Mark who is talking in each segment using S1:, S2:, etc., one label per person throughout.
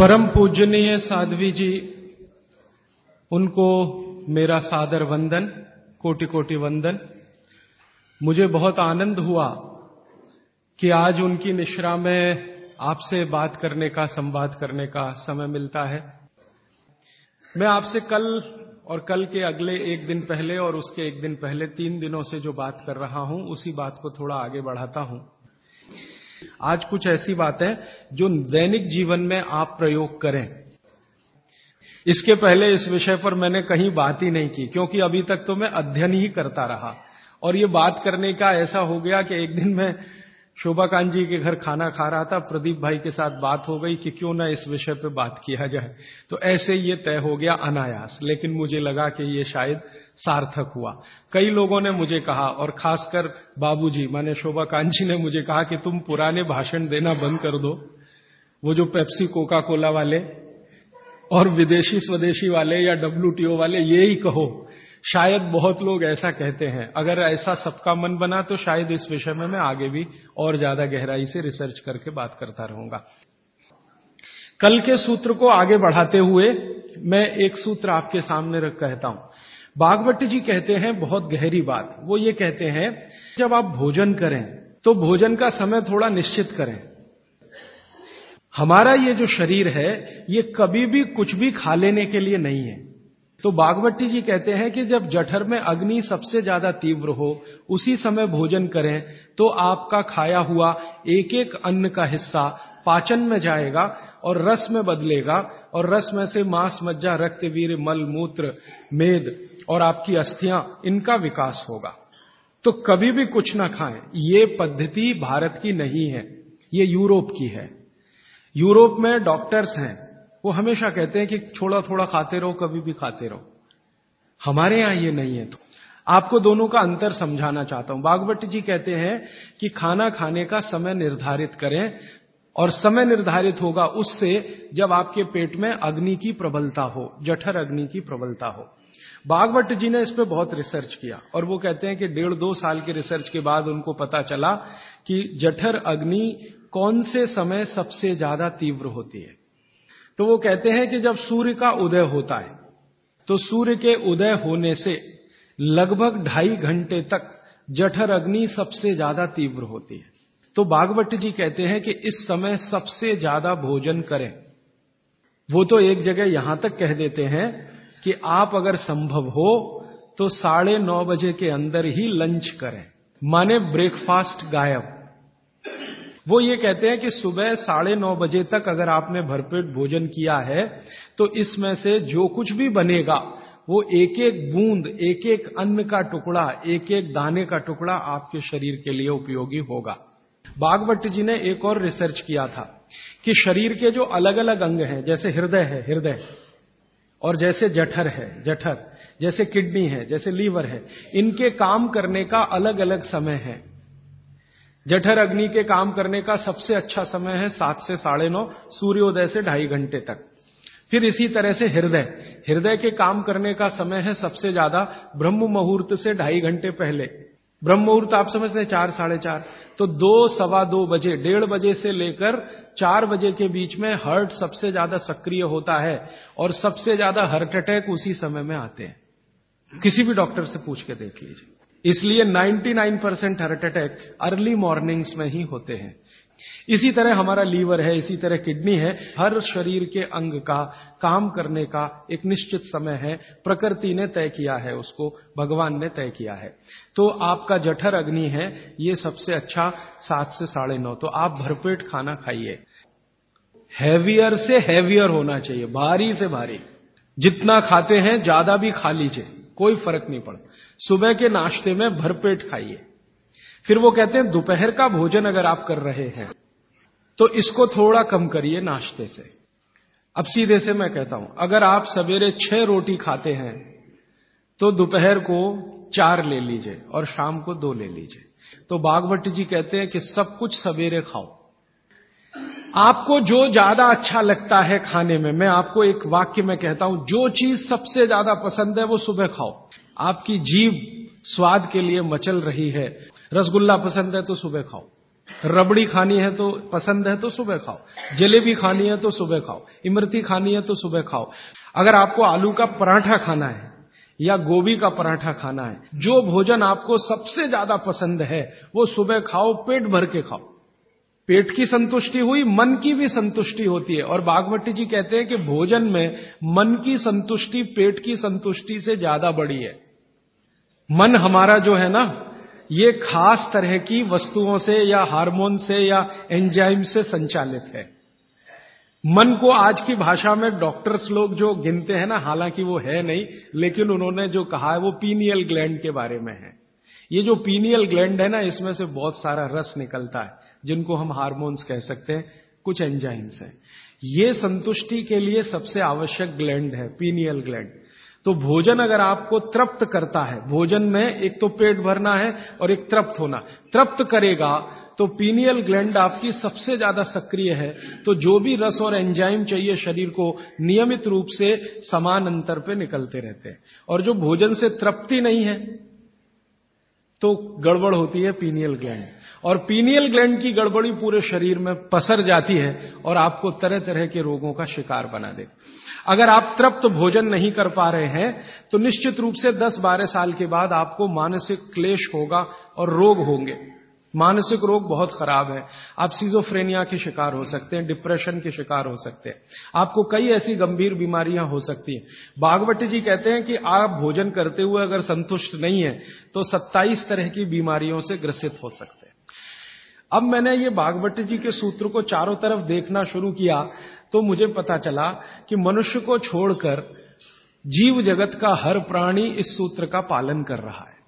S1: परम पूजनीय साध्वी जी, उनको मेरा सादर वंदन कोटि कोटि वंदन। मुझे बहुत आनंद हुआ कि आज उनकी निश्रा में आपसे बात करने का, संवाद करने का समय मिलता है। मैं आपसे कल और कल के अगले एक दिन पहले और उसके एक दिन पहले तीन दिनों से जो बात कर रहा हूँ, उसी बात को थोड़ा आगे बढ़ाता हूँ। आज कुछ ऐसी बातें जो दैनिक जीवन में आप प्रयोग करें। इसके पहले इस विषय पर मैंने कहीं बात ही नहीं की, क्योंकि अभी तक तो मैं अध्ययन ही करता रहा। और ये बात करने का ऐसा हो गया कि एक दिन मैं शोभाकांत जी के घर खाना खा रहा था। प्रदीप भाई के साथ बात हो गई कि क्यों ना इस विषय पे बात किया जाए। तो ऐसे ये तय हो गया अनायास, लेकिन मुझे लगा कि ये शायद सार्थक हुआ। कई लोगों ने मुझे कहा, और खासकर बाबूजी, माने शोभाकांत जी ने मुझे कहा कि तुम पुराने भाषण देना बंद कर दो। वो जो पेप्सी कोका कोला वाले और विदेशी स्वदेशी वाले या डब्ल्यूटीओ वाले, ये ही कहो। शायद बहुत लोग ऐसा कहते हैं। अगर ऐसा सबका मन बना तो शायद इस विषय में मैं आगे भी और ज़्यादा गहराई से रिसर्च करके बात करता रहूँगा। कल के सूत्र को आगे बढ़ाते हुए मैं एक सूत्र आपके सामने रख कहता हूँ। बागवट जी कहते हैं, बहुत गहरी बात। वो ये कहते हैं, जब आप भोजन करें तो भोजन का समय थोड़ा निश्चित करें। हमारा ये जो शरीर है, ये कभी भी कुछ भी खा लेने के लिए नहीं है। तो बागवती जी कहते हैं कि जब जठर में अग्नि सबसे ज़्यादा तीव्र हो, उसी समय भोजन करें तो आपका खाया हुआ एक एक अन्न का हिस्सा पाचन में जाएगा और रस में बदलेगा और रस में से मांस, मज्जा, रक्त, वीर, मल, मूत्र, मेद और आपकी अस्थियाँ, इनका विकास होगा। तो कभी भी कुछ ना खाएँ। ये पद्धति भारत की नहीं है, ये यूरोप की है। यूरोप में डॉक्टर्स हैं। वो हमेशा कहते हैं कि थोड़ा थोड़ा खाते रहो, कभी भी खाते रहो। हमारे यहाँ ये नहीं है तो। आपको दोनों का अंतर समझाना चाहता हूँ। बागवट जी कहते हैं कि खाना खाने का समय निर्धारित करें और समय निर्धारित होगा उससे जब आपके पेट में अग्नि की प्रबलता हो, जठर अग्नि की प्रबलता हो। बागवट जी ने इस पर बहुत रिसर्च किया और वो कहते हैं कि डेढ़ दो साल के रिसर्च के बाद उनको पता चला कि जठर अग्नि कौन से समय सबसे ज़्यादा तीव्र होती है। तो वो कहते हैं कि जब सूर्य का उदय होता है तो सूर्य के उदय होने से लगभग ढाई घंटे तक जठर अग्नि सबसे ज़्यादा तीव्र होती है। तो बागवट जी कहते हैं कि इस समय सबसे ज़्यादा भोजन करें। वो तो एक जगह यहाँ तक कह देते हैं कि आप अगर संभव हो तो साढ़े नौ बजे के अंदर ही लंच करें। माने ब्रेकफास्ट गायब। वो ये कहते हैं कि सुबह साढ़े नौ बजे तक अगर आपने भरपेट भोजन किया है तो इसमें से जो कुछ भी बनेगा, वो एक एक बूंद एक एक अन्न का टुकड़ा एक एक दाने का टुकड़ा आपके शरीर के लिए उपयोगी होगा। बागवट जी ने एक और रिसर्च किया था कि शरीर के जो अलग अलग अंग हैं, जैसे हृदय है, हृदय, और जैसे जठर है, जठर, जैसे किडनी है, जैसे लीवर है, इनके काम करने का अलग अलग समय है। जठर अग्नि के काम करने का सबसे अच्छा समय है सात से साढ़े नौ, सूर्योदय से ढाई घंटे तक। फिर इसी तरह से हृदय। हृदय के काम करने का समय है सबसे ज़्यादा ब्रह्म मुहूर्त से ढाई घंटे पहले। ब्रह्म मुहूर्त आप समझते हैं चार, साढ़े चार। तो दो, सवा दो बजे, डेढ़ बजे से लेकर चार बजे के बीच में हार्ट सबसे ज़्यादा सक्रिय होता है और सबसे ज़्यादा हार्ट अटैक उसी समय में आते हैं। किसी भी डॉक्टर से पूछ के देख लीजिए। इसलिए 99 percent heart attack early mornings में ही होते हैं। इसी तरह हमारा लीवर है, इसी तरह किडनी है, हर शरीर के अंग का, काम करने का एक निश्चित समय है। प्रकृति ने तय किया है उसको, भगवान ने तय किया है। तो आपका जठर अग्नि है, ये सबसे अच्छा सात से साढ़े नौ। तो आप भरपेट खाना खाइए। हैवियर से हैवियर होना चाहिए, भारी से भारी। जितना खाते हैं, ज़्यादा भी खा लीजिए, कोई फ़र्क नहीं पड़ता। सुबह के नाश्ते में भरपेट खाइए। फिर वो कहते हैं, दोपहर का भोजन अगर आप कर रहे हैं तो इसको थोड़ा कम करिए नाश्ते से। अब सीधे से मैं कहता हूँ, अगर आप सवेरे छह रोटी खाते हैं तो दोपहर को चार ले लीजिए और शाम को दो ले लीजिए। तो बागवट जी कहते हैं कि सब कुछ सवेरे खाओ। आपको जो ज़्यादा अच्छा लगता है खाने में, मैं आपको एक वाक्य में कहता हूँ, जो चीज़ सबसे ज़्यादा पसंद है वो सुबह खाओ। आपकी जीव स्वाद के लिए मचल रही है। रसगुल्ला पसंद है तो सुबह खाओ। रबड़ी खानी है तो पसंद है तो सुबह खाओ। जलेबी खानी है तो सुबह खाओ। इमरती खानी है तो सुबह खाओ। अगर आपको आलू का पराठा खाना है या गोभी का पराठा खाना है, जो भोजन आपको सबसे ज़्यादा पसंद है, वो सुबह खाओ, पेट भर के खाओ। पेट की संतुष्टि हुई, मन की भी संतुष्टि होती है। और बागवती जी कहते हैं कि भोजन में मन की संतुष्टि, पेट की संतुष्टि से ज़्यादा बड़ी है। मन हमारा जो है ना, ये खास तरह की वस्तुओं से या हार्मोन से या एंजाइम से संचालित है। मन को आज की भाषा में डॉक्टर्स लोग जो गिनते हैं ना, हालाँकि वो है नहीं, लेकिन उन्होंने जो कहा है वो पीनियल ग्लैंड के बारे में है। ये जो पीनियल ग्लैंड है ना, इसमें से बहुत सारा रस निकलता है, जिनको हम हार्मोन्स कह सकते हैं, कुछ एंजाइम्स हैं। ये संतुष्टि के लिए सबसे आवश्यक ग्लैंड है, पीनियल ग्लैंड। तो भोजन अगर आपको तृप्त करता है, भोजन में एक तो पेट भरना है और एक तृप्त होना, तृप्त करेगा तो पीनियल ग्लैंड आपकी सबसे ज़्यादा सक्रिय है। तो जो भी रस और एंजाइम चाहिए शरीर को, नियमित रूप से समान अंतर पे निकलते रहते हैं। और जो भोजन से तृप्ति नहीं है तो गड़बड़ होती है पीनियल ग्लैंड और पीनियल ग्लैंड की गड़बड़ी पूरे शरीर में पसर जाती है और आपको तरह तरह के रोगों का शिकार बना दे अगर आप तृप्त भोजन नहीं कर पा रहे हैं तो निश्चित रूप से 10-12 साल के बाद आपको मानसिक क्लेश होगा और रोग होंगे। मानसिक रोग बहुत खराब है। आप सीजोफ्रेनिया के शिकार हो सकते हैं डिप्रेशन के शिकार हो सकते हैं। आपको कई ऐसी गंभीर बीमारियाँ हो सकती हैं। बागवती जी कहते हैं कि आप भोजन करते हुए अगर संतुष्ट नहीं है तो 27 तरह की बीमारियों से ग्रसित हो सकते हैं। अब मैंने ये बागवती जी के सूत्र को चारों तरफ़ देखना शुरू किया तो मुझे पता चला कि मनुष्य को छोड़कर जीव जगत का हर प्राणी इस सूत्र का पालन कर रहा है,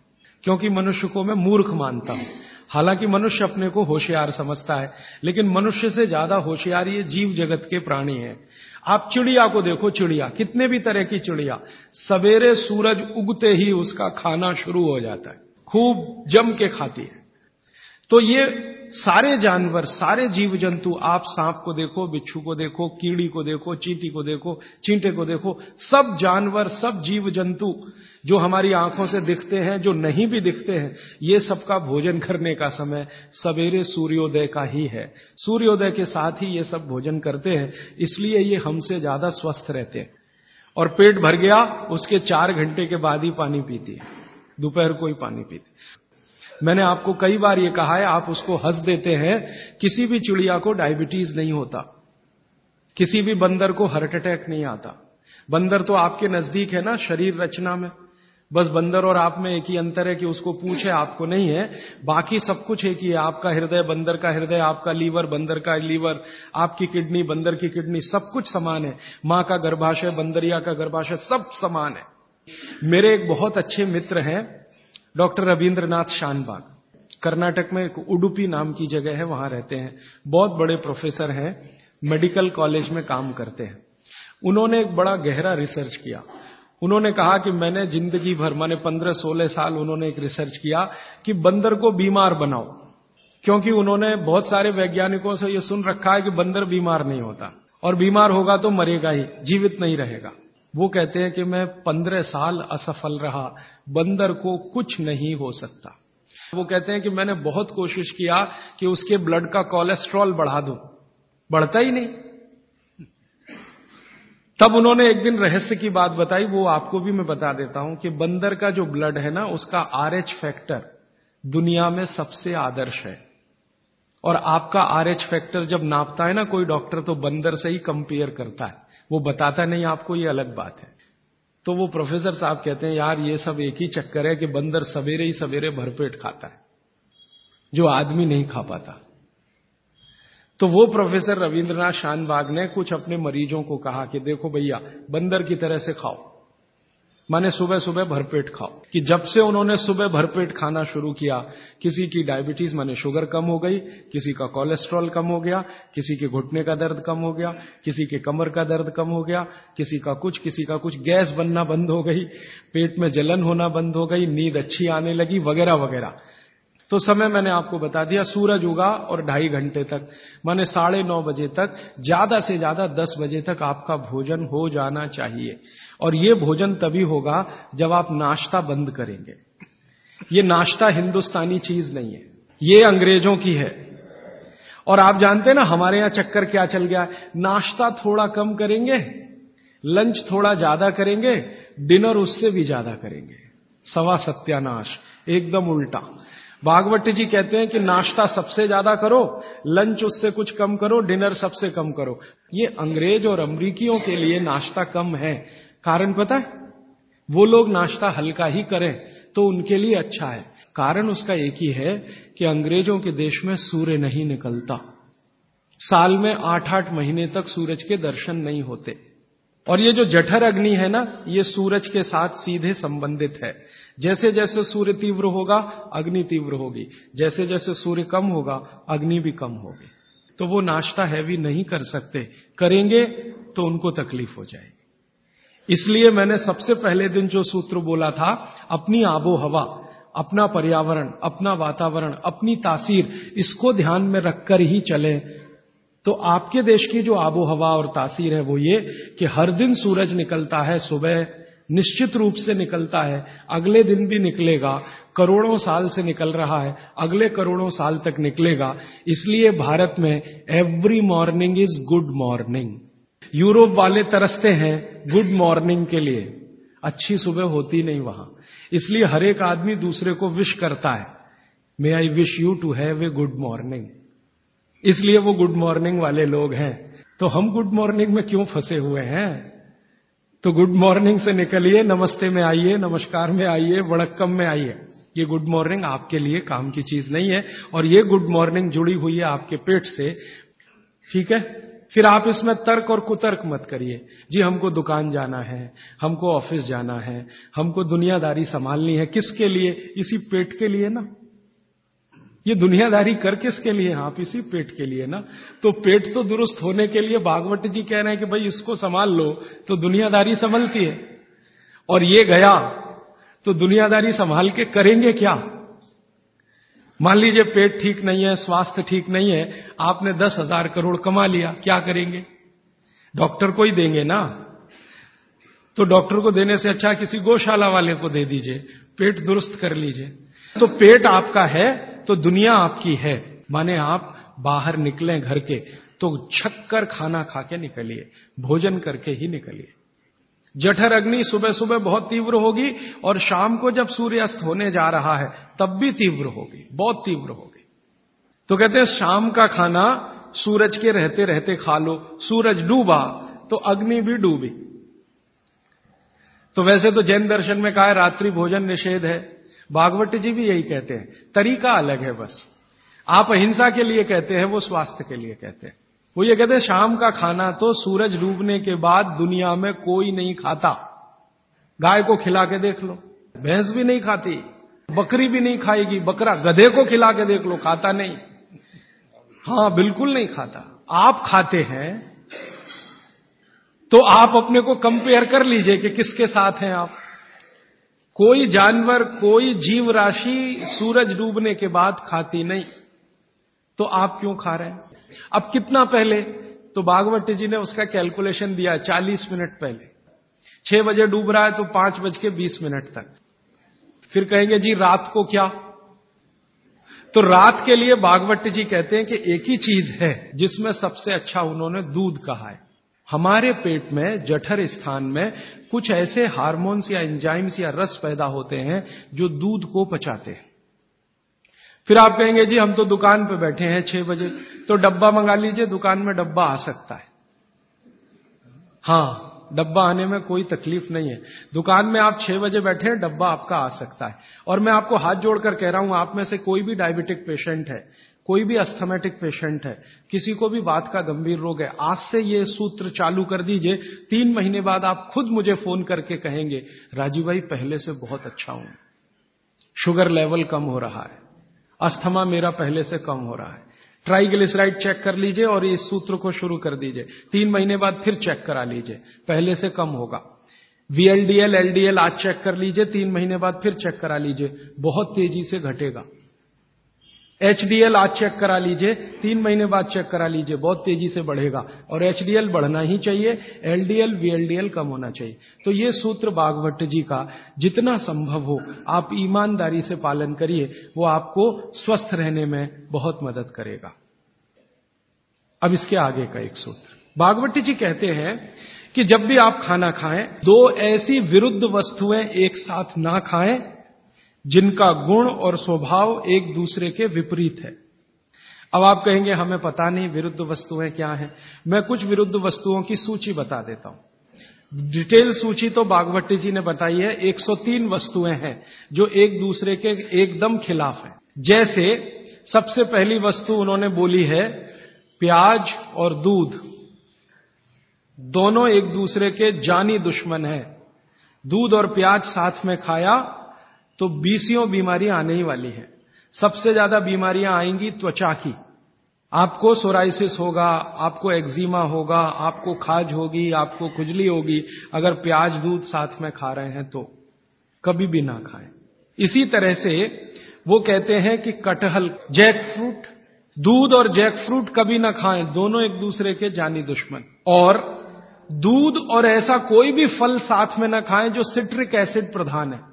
S1: क्योंकि मनुष्य को मैं मूर्ख मानता हूँ। हालाँकि मनुष्य अपने को होशियार समझता है, लेकिन मनुष्य से ज़्यादा होशियार ये जीव जगत के प्राणी हैं। आप चिड़िया को देखो, चिड़िया, कितने भी तरह की चिड़िया, सवेरे सूरज उगते ही उसका खाना शुरू हो जाता है, खूब जम के खाती है। तो ये सारे जानवर, सारे जीव जंतु आप सांप को देखो, बिच्छू को देखो, कीड़ी को देखो, चींटी को देखो, चींटे को देखो, सब जानवर, सब जीव जंतु जो हमारी आँखों से दिखते हैं, जो नहीं भी दिखते हैं, ये सबका भोजन करने का समय सवेरे सूर्योदय का ही है। सूर्योदय के साथ ही ये सब भोजन करते हैं, इसलिए ये हमसे ज़्यादा स्वस्थ रहते हैं। और पेट भर गया, उसके चार घंटे के बाद ही पानी पीती है। दोपहर को ही पानी पीती मैंने आपको कई बार ये कहा है, आप उसको हंस देते हैं, किसी भी चिड़िया को डायबिटीज़ नहीं होता। किसी भी बंदर को हार्ट अटैक नहीं आता। बंदर तो आपके नज़दीक है ना, शरीर रचना में। बस बंदर और आप में एक ही अंतर है कि उसको पूछे, आपको नहीं है। बाकी सब कुछ एक ही है। आपका हृदय बंदर का हृदय, आपका लीवर बंदर का लीवर, आपकी किडनी बंदर की किडनी, सब कुछ समान है। माँ का गर्भाशय, बंदरिया का गर्भाशय सब समान है। मेरे एक बहुत अच्छे मित्र हैं डॉक्टर रविन्द्रनाथ शानबाग। कर्नाटक में एक उडुपी नाम की जगह है, वहाँ रहते हैं। बहुत बड़े प्रोफेसर हैं, मेडिकल कॉलेज में काम करते हैं। उन्होंने एक बड़ा गहरा रिसर्च किया। उन्होंने कहा कि मैंने ज़िंदगी भर, माने पंद्रह सोलह साल उन्होंने एक रिसर्च किया कि बंदर को बीमार बनाओ। क्योंकि उन्होंने बहुत सारे वैज्ञानिकों से यह सुन रखा है कि बंदर बीमार नहीं होता। और बीमार होगा तो मरेगा ही, जीवित नहीं रहेगा। वो कहते हैं कि मैं पंद्रह साल असफल रहा, बंदर को कुछ नहीं हो सकता। वो कहते हैं कि मैंने बहुत कोशिश किया कि उसके ब्लड का कोलेस्ट्रॉल बढ़ा दूँ। बढ़ता ही नहीं। तब उन्होंने एक दिन रहस्य की बात बताई, वो आपको भी मैं बता देता हूँ कि बंदर का जो ब्लड है ना, उसका आर एच फैक्टर दुनिया में सबसे आदर्श है। और आपका आर एच फैक्टर जब नापता है ना, कोई डॉक्टर तो बंदर से ही कंपेयर करता है। वो बताता नहीं आपको ये अलग बात है। तो वो प्रोफेसर साहब कहते हैं, यार, ये सब एक ही चक्कर है कि बंदर सवेरे ही सवेरे भरपेट खाता है, जो आदमी नहीं खा पाता। तो वो प्रोफेसर रविंद्रनाथ शानबाग ने कुछ अपने मरीजों को कहा कि, देखो भैया, बंदर की तरह से खाओ। माने सुबह सुबह भरपेट खाओ। कि जब से उन्होंने सुबह भरपेट खाना शुरू किया, किसी की डायबिटीज़ माने शुगर कम हो गई, किसी का कोलेस्ट्रॉल कम हो गया, किसी के घुटने का दर्द कम हो गया, किसी के कमर का दर्द कम हो गया, किसी का कुछ, किसी का कुछ, गैस बनना बंद हो गई, पेट में जलन होना बंद हो गई, नींद अच्छी आने लगी, वगैरह वगैरह। तो समय मैंने आपको बता दिया, सूरज उगा और ढाई घंटे तक, माने साढ़े नौ बजे तक, ज़्यादा से ज़्यादा दस बजे तक आपका भोजन हो जाना चाहिए। और ये भोजन तभी होगा जब आप नाश्ता बंद करेंगे। ये नाश्ता हिंदुस्तानी चीज़ नहीं है, ये अंग्रेज़ों की है। और आप जानते हैं ना, हमारे यहाँ चक्कर क्या चल गया? नाश्ता थोड़ा कम करेंगे, लंच थोड़ा ज़्यादा करेंगे, डिनर उससे भी ज़्यादा करेंगे। सवा सत्यानाश, एकदम उल्टा। भागवत जी कहते हैं कि नाश्ता सबसे ज़्यादा करो लंच उससे कुछ कम करो डिनर सबसे कम करो। ये अंग्रेज़ और अमरीकियों के लिए नाश्ता कम है। कारण पता है? वो लोग नाश्ता हल्का ही करें तो उनके लिए अच्छा है। कारण उसका एक ही है कि अंग्रेज़ों के देश में सूर्य नहीं निकलता। साल में आठ आठ महीने तक सूरज के दर्शन नहीं होते। और ये जो जठर अग्नि है ना, ये सूरज के साथ सीधे संबंधित है। जैसे जैसे सूर्य तीव्र होगा, अग्नि तीव्र होगी। जैसे जैसे सूर्य कम होगा, अग्नि भी कम होगी। तो वो नाश्ता हैवी नहीं कर सकते। करेंगे तो उनको तकलीफ़ हो जाएगी। इसलिए मैंने सबसे पहले दिन जो सूत्र बोला था, अपनी आबो हवा अपना पर्यावरण, अपना वातावरण, अपनी तासीर, इसको ध्यान में रखकर ही चले। तो आपके देश की जो आबो हवा और तासीर है वो ये कि हर दिन सूरज निकलता है सुबह निश्चित रूप से निकलता है। अगले दिन भी निकलेगा। करोड़ों साल से निकल रहा है। अगले करोड़ों साल तक निकलेगा। इसलिए भारत में every morning is good morning Europe वाले तरसते हैं गुड मॉर्निंग के लिए। अच्छी सुबह होती नहीं वहाँ। इसलिए हर एक आदमी दूसरे को विश करता है। May I wish you to have a good morning इसलिए वो गुड मॉर्निंग वाले लोग हैं। तो हम गुड मॉर्निंग में क्यों फंसे हुए हैं? तो गुड मॉर्निंग से निकलिए, नमस्ते में आइए, नमस्कार में आइए वड़क्कम में आइए। ये गुड मॉर्निंग आपके लिए काम की चीज़ नहीं है, और ये गुड मॉर्निंग जुड़ी हुई है आपके पेट से। ठीक है? फिर आप इसमें तर्क और कुतर्क मत करिए। जी, हमको दुकान जाना है, हमको ऑफ़िस जाना है, हमको दुनियादारी संभालनी है। किसके लिए? इसी पेट के लिए ना। ये दुनियादारी कर किसके लिए? आप इसी पेट के लिए ना। तो पेट तो दुरुस्त होने के लिए भागवत जी कह रहे हैं कि भाई इसको संभाल लो तो दुनियादारी संभलती है। और ये गया तो दुनियादारी संभाल के करेंगे क्या? मान लीजिए पेट ठीक नहीं है, स्वास्थ्य ठीक नहीं है, आपने दस हज़ार करोड़ कमा लिया, क्या करेंगे? डॉक्टर को ही देंगे ना। तो डॉक्टर को देने से अच्छा किसी गौशाला वाले को दे दीजिए, पेट दुरुस्त कर लीजिए। तो पेट आपका है तो दुनिया आपकी है। माने आप बाहर निकलें घर के तो छक्कर खाना खा के निकलिए, भोजन करके ही निकलिए। जठर अग्नि सुबह सुबह बहुत तीव्र होगी और शाम को जब सूर्यास्त होने जा रहा है, तब भी तीव्र होगी, बहुत तीव्र होगी। तो कहते हैं, शाम का खाना सूरज के रहते रहते खा लो, सूरज डूबा तो अग्नि भी डूबी। तो वैसे तो जैन दर्शन में कहा है, रात्रि भोजन निषेध है। भागवत जी भी यही कहते हैं, तरीका अलग है बस। आप अहिंसा के लिए कहते हैं, वो स्वास्थ्य के लिए कहते हैं। वो ये कहते हैं, शाम का खाना तो सूरज डूबने के बाद दुनिया में कोई नहीं खाता। गाय को खिला के देख लो, भैंस भी नहीं खाती, बकरी भी नहीं खाएगी, बकरा गधे को खिला के देख लो, खाता नहीं। हाँ बिल्कुल नहीं खाता। आप खाते हैं तो आप अपने को कंपेयर कर लीजिए कि किसके साथ हैं आप। कोई जानवर, कोई जीव राशि सूरज डूबने के बाद खाती नहीं। तो आप क्यों खा रहे हैं? अब कितना पहले? तो बागवत जी ने उसका कैलकुलेशन दिया चालीस मिनट पहले। छह बजे डूब रहा है तो पाँच बज के बीस मिनट तक। फिर कहेंगे, जी, रात को क्या? तो रात के लिए बागवट जी कहते हैं कि एक ही चीज़ है जिसमें सबसे अच्छा उन्होंने दूध कहा है। हमारे पेट में, जठर स्थान में कुछ ऐसे हार्मोन्स या एंजाइम्स या रस पैदा होते हैं जो दूध को पचाते हैं। फिर आप कहेंगे, जी, हम तो दुकान पे बैठे हैं छह बजे तो डब्बा मंगा लीजिए, दुकान में डब्बा आ सकता है। हाँ डब्बा आने में कोई तकलीफ़ नहीं है। दुकान में आप छह बजे बैठे हैं, डब्बा आपका आ सकता है। और मैं आपको हाथ जोड़कर कह रहा हूँ, आप में से कोई भी डायबिटिक पेशेंट है कोई भी अस्थमेटिक पेशेंट है, किसी को भी बात का गंभीर रोग है, आज से ये सूत्र चालू कर दीजिए, तीन महीने बाद आप खुद मुझे फ़ोन करके कहेंगे, राजीव भाई, पहले से बहुत अच्छा हूँ। शुगर लेवल कम हो रहा है। अस्थमा मेरा पहले से कम हो रहा है। ट्राइग्लिसराइड चेक कर लीजिए और इस सूत्र को शुरू कर दीजिए। तीन महीने बाद फिर चेक करा लीजिए। पहले से कम होगा। वीएलडीएल एलडीएल आज चेक कर लीजिए, तीन महीने बाद फिर चेक करा लीजिए। बहुत तेज़ी से घटेगा। एचडीएल आज चेक करा लीजिए, तीन महीने बाद चेक करा लीजिए, बहुत तेज़ी से बढ़ेगा। और एचडीएल बढ़ना ही चाहिए, एलडीएल, वीएलडीएल कम होना चाहिए। तो ये सूत्र बागभट्ट जी का, जितना संभव हो, आप ईमानदारी से पालन करिए, वो आपको स्वस्थ रहने में बहुत मदद करेगा। अब इसके आगे का एक सूत्र। बागवट जी कहते हैं कि जब भी आप खाना खाएँ, दो ऐसी विरुद्ध वस्तुएँ एक साथ ना खाएँ जिनका गुण और स्वभाव एक दूसरे के विपरीत है। अब आप कहेंगे, हमें पता नहीं, विरुद्ध वस्तुएँ क्या हैं? मैं कुछ विरुद्ध वस्तुओं की सूची बता देता हूँ। डिटेल सूची तो बागवती जी ने बताई है 103 वस्तुएँ हैं जो एक दूसरे के एकदम खिलाफ है। जैसे सबसे पहली वस्तु उन्होंने बोली है, प्याज और दूध। दोनों एक दूसरे के जानी दुश्मन है। दूध और प्याज साथ में खाया तो बीसियों बीमारियाँ आने ही वाली हैं। सबसे ज़्यादा बीमारियाँ आएँगी त्वचा की। आपको सोराइसिस होगा, आपको एक्जिमा होगा, आपको खाज होगी, आपको खुजली होगी। अगर प्याज दूध साथ में खा रहे हैं तो कभी भी ना खाएँ। इसी तरह से वो कहते हैं कि कटहल जैक फ्रूट दूध और जैक फ्रूट कभी ना खाएँ। दोनों एक दूसरे के जानी दुश्मन। और दूध और ऐसा कोई भी फल साथ में ना खाएँ जो सिट्रिक एसिड प्रधान है।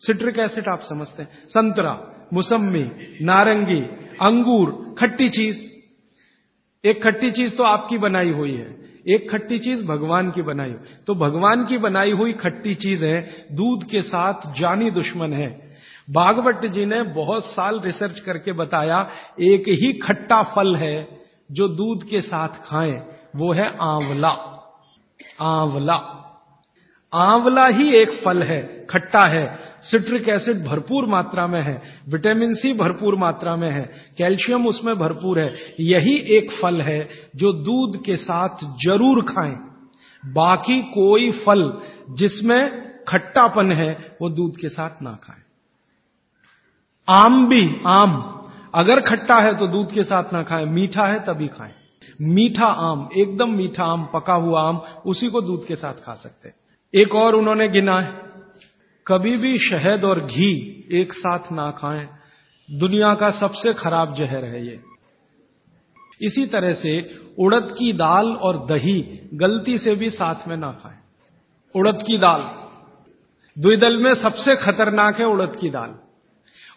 S1: सिट्रिक एसिड आप समझते हैं। संतरा, मुसम्मी, नारंगी, अंगूर, खट्टी चीज़। एक खट्टी चीज़ तो आपकी बनाई हुई है। एक खट्टी चीज़ भगवान की बनाई हुई। तो भगवान की बनाई हुई खट्टी चीज़ है, दूध के साथ जानी दुश्मन है। भागवत जी ने बहुत साल रिसर्च करके बताया, एक ही खट्टा फल है जो दूध के साथ खाएँ, वो है आंवला। आंवला। आंवला ही एक फल है, खट्टा है। सिट्रिक एसिड भरपूर मात्रा में है, विटामिन सी भरपूर मात्रा में है, कैल्शियम उसमें भरपूर है। यही एक फल है जो दूध के साथ ज़रूर खाएँ। बाकी कोई फल जिसमें खट्टापन है, वो दूध के साथ ना खाएँ। आम भी, आम, अगर खट्टा है तो दूध के साथ ना खाएँ, मीठा है तभी खाएँ। मीठा आम, एकदम मीठा आम, पका हुआ आम, उसी को दूध के साथ खा सकते एक और उन्होंने गिना है। कभी भी शहद और घी एक साथ ना खाएँ, दुनिया का सबसे खराब जहर है ये। इसी तरह से उड़द की दाल और दही गलती से भी साथ में ना खाएँ। उड़द की दाल। द्विदल में सबसे खतरनाक है उड़द की दाल।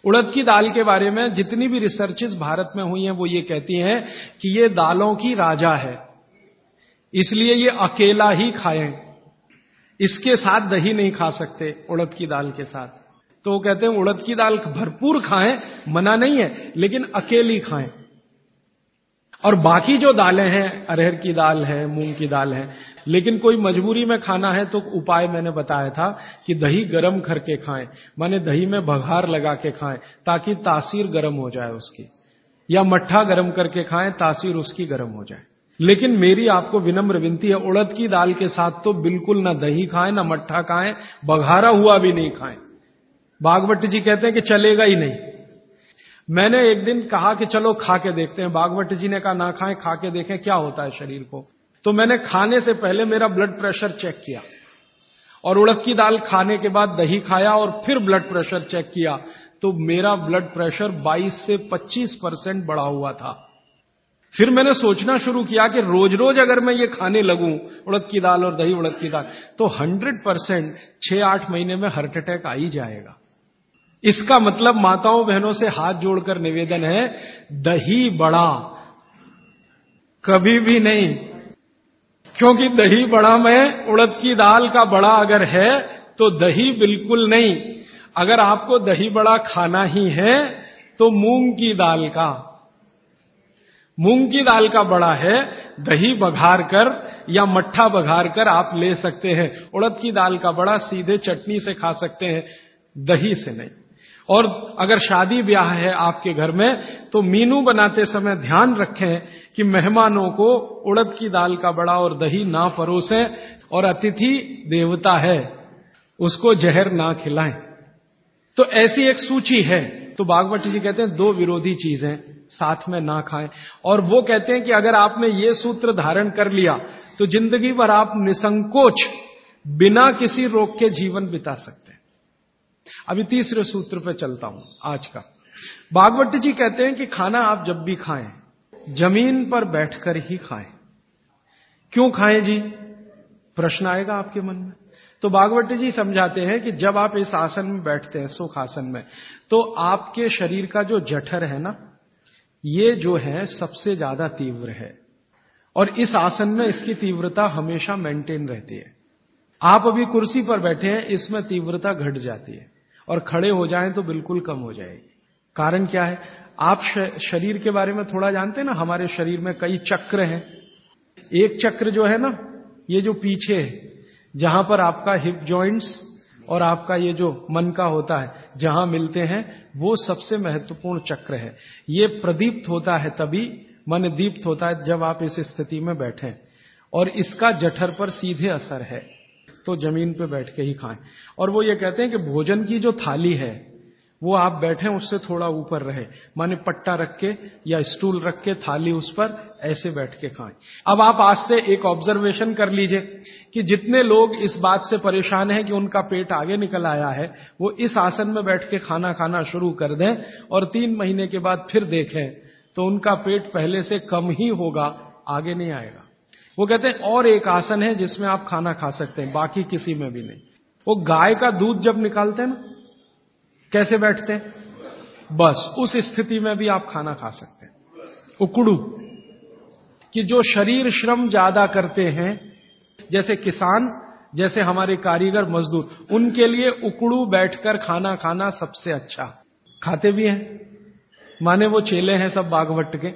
S1: उड़द की दाल के बारे में जितनी भी रिसर्चेस भारत में हुई हैं, वो ये कहती हैं कि ये दालों की राजा है। इसलिए ये अकेला ही खाएँ। इसके साथ दही नहीं खा सकते उड़द की दाल के साथ। तो वो कहते हैं, उड़द की दाल भरपूर खाएँ, मना नहीं है, लेकिन अकेली खाएँ। और बाकी जो दालें हैं, अरहर की दाल है, मूंग की दाल है, लेकिन कोई मजबूरी में खाना है तो उपाय मैंने बताया था कि दही गर्म करके खाएँ, माने दही में बघार लगा के खाएँ, ताकि तासीर गर्म हो जाए उसकी। या मट्ठा गर्म करके खाएँ, तासीर उसकी गर्म हो जाए। लेकिन मेरी आपको विनम्र विनती है, उड़द की दाल के साथ तो बिल्कुल ना दही खाएँ, ना मट्ठा खाएँ, बघारा हुआ भी नहीं खाएँ। बागवट जी कहते हैं कि चलेगा ही नहीं। मैंने एक दिन कहा कि चलो खा के देखते हैं। बागवट जी ने कहा, ना खाएँ, खा के देखें क्या होता है शरीर को। तो मैंने खाने से पहले मेरा ब्लड प्रेशर चेक किया और उड़द की दाल खाने के बाद दही खाया और फिर ब्लड प्रेशर चेक किया। तो मेरा ब्लड प्रेशर 22 से 25 परसेंट बढ़ा हुआ था। फिर मैंने सोचना शुरू किया कि रोज रोज अगर मैं ये खाने लगूं, उड़द की दाल और दही उड़द की दाल तो 100 परसेंट छह आठ महीने में हार्ट अटैक आ ही जाएगा। इसका मतलब माताओं बहनों से हाथ जोड़कर निवेदन है, दही बड़ा। कभी भी नहीं। क्योंकि दही बड़ा में उड़द की दाल का बड़ा अगर है तो दही बिल्कुल नहीं। अगर आपको दही बड़ा खाना ही है तो मूंग की दाल का। मूंग की दाल का बड़ा है, दही बघार कर या मट्ठा बघार कर आप ले सकते हैं। उड़द की दाल का बड़ा, सीधे चटनी से खा सकते हैं, दही से नहीं। और अगर शादी ब्याह है आपके घर में तो मीनू बनाते समय ध्यान रखें कि मेहमानों को उड़द की दाल का बड़ा और दही ना परोसें और अतिथि देवता है, उसको जहर ना खिलाएँ। तो ऐसी एक सूची है तो बागवती जी कहते हैं, दो विरोधी चीज़ें। साथ में ना खाएँ। और वो कहते हैं कि अगर आपने ये सूत्र धारण कर लिया तो ज़िंदगी भर आप निसंकोच बिना किसी रोग के जीवन बिता सकते हैं। अभी तीसरे सूत्र पे चलता हूँ, आज का। बागवती जी कहते हैं कि खाना आप जब भी खाएँ, ज़मीन पर बैठकर ही खाएँ। क्यों खाएँ जी? प्रश्न आएगा आपके मन में। तो बागवती जी समझाते हैं कि जब आप इस आसन में बैठते हैं सुख आसन में तो आपके शरीर का जो जठर है ना ये जो है सबसे ज़्यादा तीव्र है। और इस आसन में इसकी तीव्रता हमेशा मेंटेन रहती है। आप अभी कुर्सी पर बैठे हैं, इसमें तीव्रता घट जाती है। और खड़े हो जाएँ तो बिल्कुल कम हो जाएगी। कारण क्या है? आप शरीर के बारे में थोड़ा जानते हैं ना? हमारे शरीर में कई चक्र हैं। एक चक्र जो है ना, ये जो पीछे है, जहाँ पर आपका हिप जॉइंट्स और आपका ये जो मन का होता है, जहाँ मिलते हैं, वो सबसे महत्वपूर्ण चक्र है। ये प्रदीप्त होता है तभी मन दीप्त होता है जब आप इस स्थिति में बैठे और इसका जठर पर सीधे असर है। तो ज़मीन पे बैठ के ही खाएँ। और वो ये कहते हैं कि भोजन की जो थाली है वो आप बैठे उससे थोड़ा ऊपर रहे। माने पट्टा रख के या स्टूल रख के थाली उस पर ऐसे बैठ के खाएँ। अब आप आज से एक ऑब्जर्वेशन कर लीजिए कि जितने लोग इस बात से परेशान हैं कि उनका पेट आगे निकल आया है, वो इस आसन में बैठ के खाना खाना शुरू कर दें और तीन महीने के बाद फिर देखें तो उनका पेट पहले से कम ही होगा, आगे नहीं आएगा। वो कहते हैं, और एक आसन है जिसमें आप खाना खा सकते हैं, बाकी किसी में भी नहीं। वो गाय का दूध जब निकालते हैं ना कैसे बैठते बस, उस स्थिति में भी आप खाना खा सकते हैं। उकड़ू, कि जो शरीर श्रम ज़्यादा करते हैं, जैसे किसान, जैसे हमारे कारीगर मजदूर, उनके लिए उकड़ू बैठकर खाना खाना सबसे अच्छा। खाते भी हैं। माने वो चेले हैं सब बागवट के।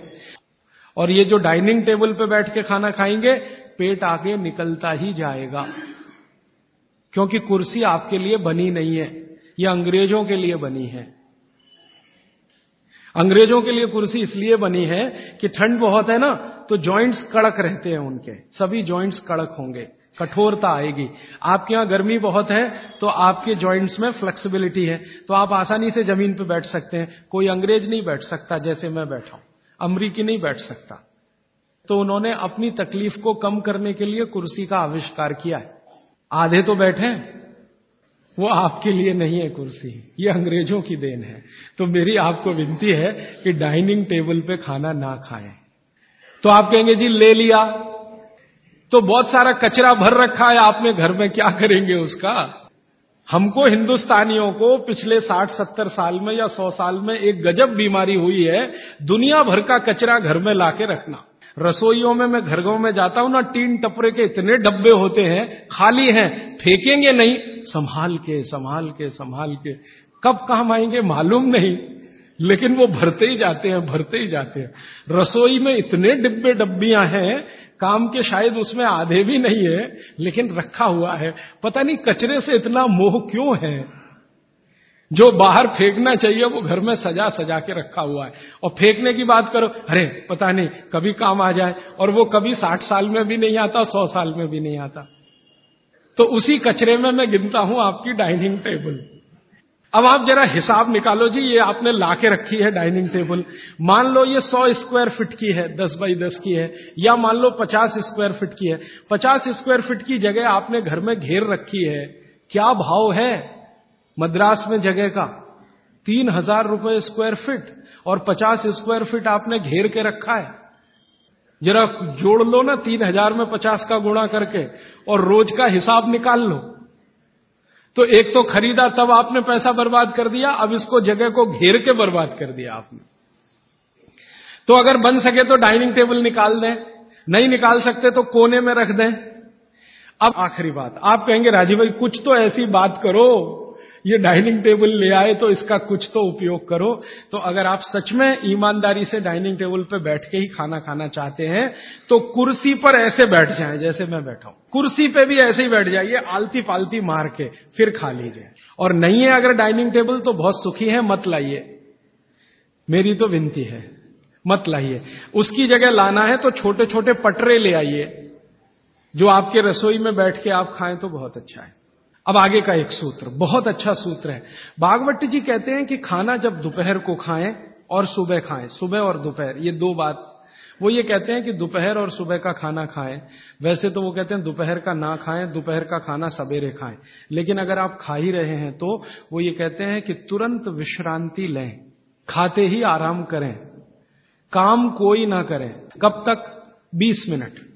S1: और ये जो डाइनिंग टेबल पे बैठ के खाना खाएँगे, पेट आगे निकलता ही जाएगा। क्योंकि कुर्सी आपके लिए बनी नहीं है। ये अंग्रेज़ों के लिए बनी है। अंग्रेज़ों के लिए कुर्सी इसलिए बनी है कि ठंड बहुत है ना तो जॉइंट्स कड़क रहते हैं उनके। सभी जॉइंट्स कड़क होंगे। कठोरता आएगी। आपके यहाँ गर्मी बहुत है तो आपके जॉइंट्स में फ्लेक्सिबिलिटी है। तो आप आसानी से ज़मीन पर बैठ सकते हैं। कोई अंग्रेज़ नहीं बैठ सकता जैसे मैं बैठा अमरीकी नहीं बैठ सकता। तो उन्होंने अपनी तकलीफ़ को कम करने के लिए कुर्सी का आविष्कार किया है। आधे तो बैठे वो आपके लिए नहीं है कुर्सी, ये अंग्रेज़ों की देन है। तो मेरी आपको विनती है कि डाइनिंग टेबल पे खाना ना खाएँ। तो आप कहेंगे, जी, ले लिया। तो बहुत सारा कचरा भर रखा है, आपने घर में क्या करेंगे उसका? हमको हिंदुस्तानियों को पिछले 60-70 साल में या 100 साल में एक गजब बीमारी हुई है, दुनिया भर का कचरा घर में लाके रखना। रसोइयों में, मैं घर में जाता हूँ ना, टीन टपरे के इतने डब्बे होते हैं, खाली हैं, फेंकेंगे नहीं। संभाल के संभाल के संभाल के। कब काम आएँगे मालूम नहीं, लेकिन वो भरते ही जाते हैं, भरते ही जाते हैं। रसोई में इतने डिब्बे डब्बियाँ हैं, काम के शायद उसमें आधे भी नहीं है, लेकिन रखा हुआ है। पता नहीं कचरे से इतना मोह क्यों है? जो बाहर फेंकना चाहिए, वो घर में सजा सजा के रखा हुआ है। और फेंकने की बात करो, अरे, पता नहीं, कभी काम आ जाए, और वो कभी साठ साल में भी नहीं आता, सौ साल में भी नहीं आता। तो उसी कचरे में मैं गिनता हूँ आपकी डाइनिंग टेबल। अब आप जरा हिसाब निकालो जी, ये आपने लाके रखी है डाइनिंग टेबल। मान लो ये सौ स्क्वायर फीट की है, दस बाई दस की है, या मान लो पचास स्क्वायर फीट की है। पचास स्क्वायर फीट की जगह आपने घर में घेर रखी है। क्या भाव है? मद्रास में जगह का, तीन हज़ार रुपए स्क्वायर फीट और पचास स्क्वायर फीट आपने घेर के रखा है। जरा जोड़ लो ना तीन हज़ार में पचास का गुणा करके और रोज का हिसाब निकाल लो। तो एक तो खरीदा, तब आपने पैसा बर्बाद कर दिया, अब इसको जगह को घेर के बर्बाद कर दिया आपने। तो अगर बन सके तो डाइनिंग टेबल निकाल दें, नहीं निकाल सकते तो कोने में रख दें। अब आखिरी बात, आप कहेंगे, राजीव भाई, कुछ तो ऐसी बात करो। ये डाइनिंग टेबल ले आए तो इसका कुछ तो उपयोग करो। तो अगर आप सच में ईमानदारी से डाइनिंग टेबल पे बैठ के ही खाना खाना चाहते हैं तो कुर्सी पर ऐसे बैठ जाए, जैसे मैं बैठा हूँ। कुर्सी पे भी ऐसे ही बैठ जाइए आलती पालती मार के, फिर खा लीजिए। और नहीं है अगर डाइनिंग टेबल तो बहुत सुखी है, मत लाइए। मेरी तो विनती है, मत लाइए। उसकी जगह लाना है तो छोटे छोटे पटरे ले आइए, जो आपके रसोई में बैठ के आप खाएँ तो बहुत अच्छा है। अब आगे का एक सूत्र, बहुत अच्छा सूत्र है। बागवती जी कहते हैं कि खाना जब दोपहर को खाएँ और सुबह खाएँ, सुबह और दोपहर, ये दो बात। वो ये कहते हैं कि दोपहर और सुबह का खाना खाएँ। वैसे तो वो कहते हैं दोपहर का ना खाएँ, दोपहर का खाना सवेरे खाएँ। लेकिन अगर आप खा ही रहे हैं तो वो ये कहते हैं कि तुरंत विश्रांति लें, खाते ही आराम करें, काम कोई ना करें। कब तक? 20 मिनट।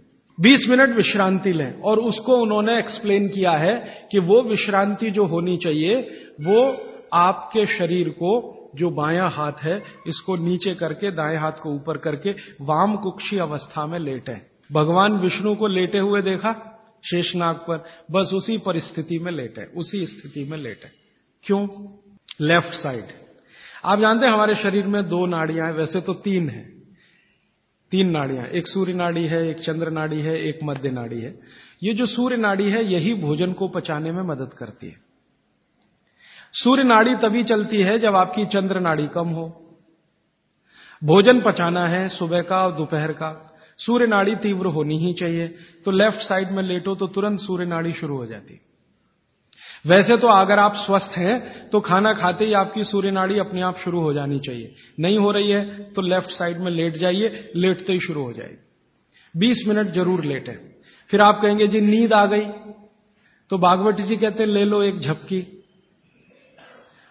S1: 20 मिनट विश्रांति लें। और उसको उन्होंने एक्सप्लेन किया है कि वो विश्रांति जो होनी चाहिए, वो आपके शरीर को, जो बायां हाथ है, इसको नीचे करके, दाएँ हाथ को ऊपर करके वाम कुक्षी अवस्था में लेटे। भगवान विष्णु को लेटे हुए देखा? शेषनाग पर। बस उसी परिस्थिति में लेटे, उसी स्थिति में लेटे। क्यों? लेफ़्ट साइड आप जानते हैं, हमारे शरीर में दो नाड़ियाँ हैं, वैसे तो तीन है। तीन नाड़ियाँ, एक सूर्य नाड़ी है, एक चंद्र नाड़ी है, एक मध्य नाड़ी है। ये जो सूर्य नाड़ी है, यही भोजन को पचाने में मदद करती है। सूर्य नाड़ी तभी चलती है जब आपकी चंद्र नाड़ी कम हो। भोजन पचाना है सुबह का और दोपहर का। सूर्य नाड़ी तीव्र होनी ही चाहिए। तो लेफ़्ट साइड में लेटो तो तुरंत सूर्य नाड़ी शुरू हो जाती। वैसे तो अगर आप स्वस्थ हैं तो खाना खाते ही आपकी सूर्य नाड़ी अपने आप शुरू हो जानी चाहिए। नहीं हो रही है तो लेफ़्ट साइड में लेट जाइए, लेटते ही शुरू हो जाएगी। बीस मिनट ज़रूर लेटे फिर आप कहेंगे, जी, नींद आ गई। तो बागवती जी कहते हैं, ले लो एक झपकी।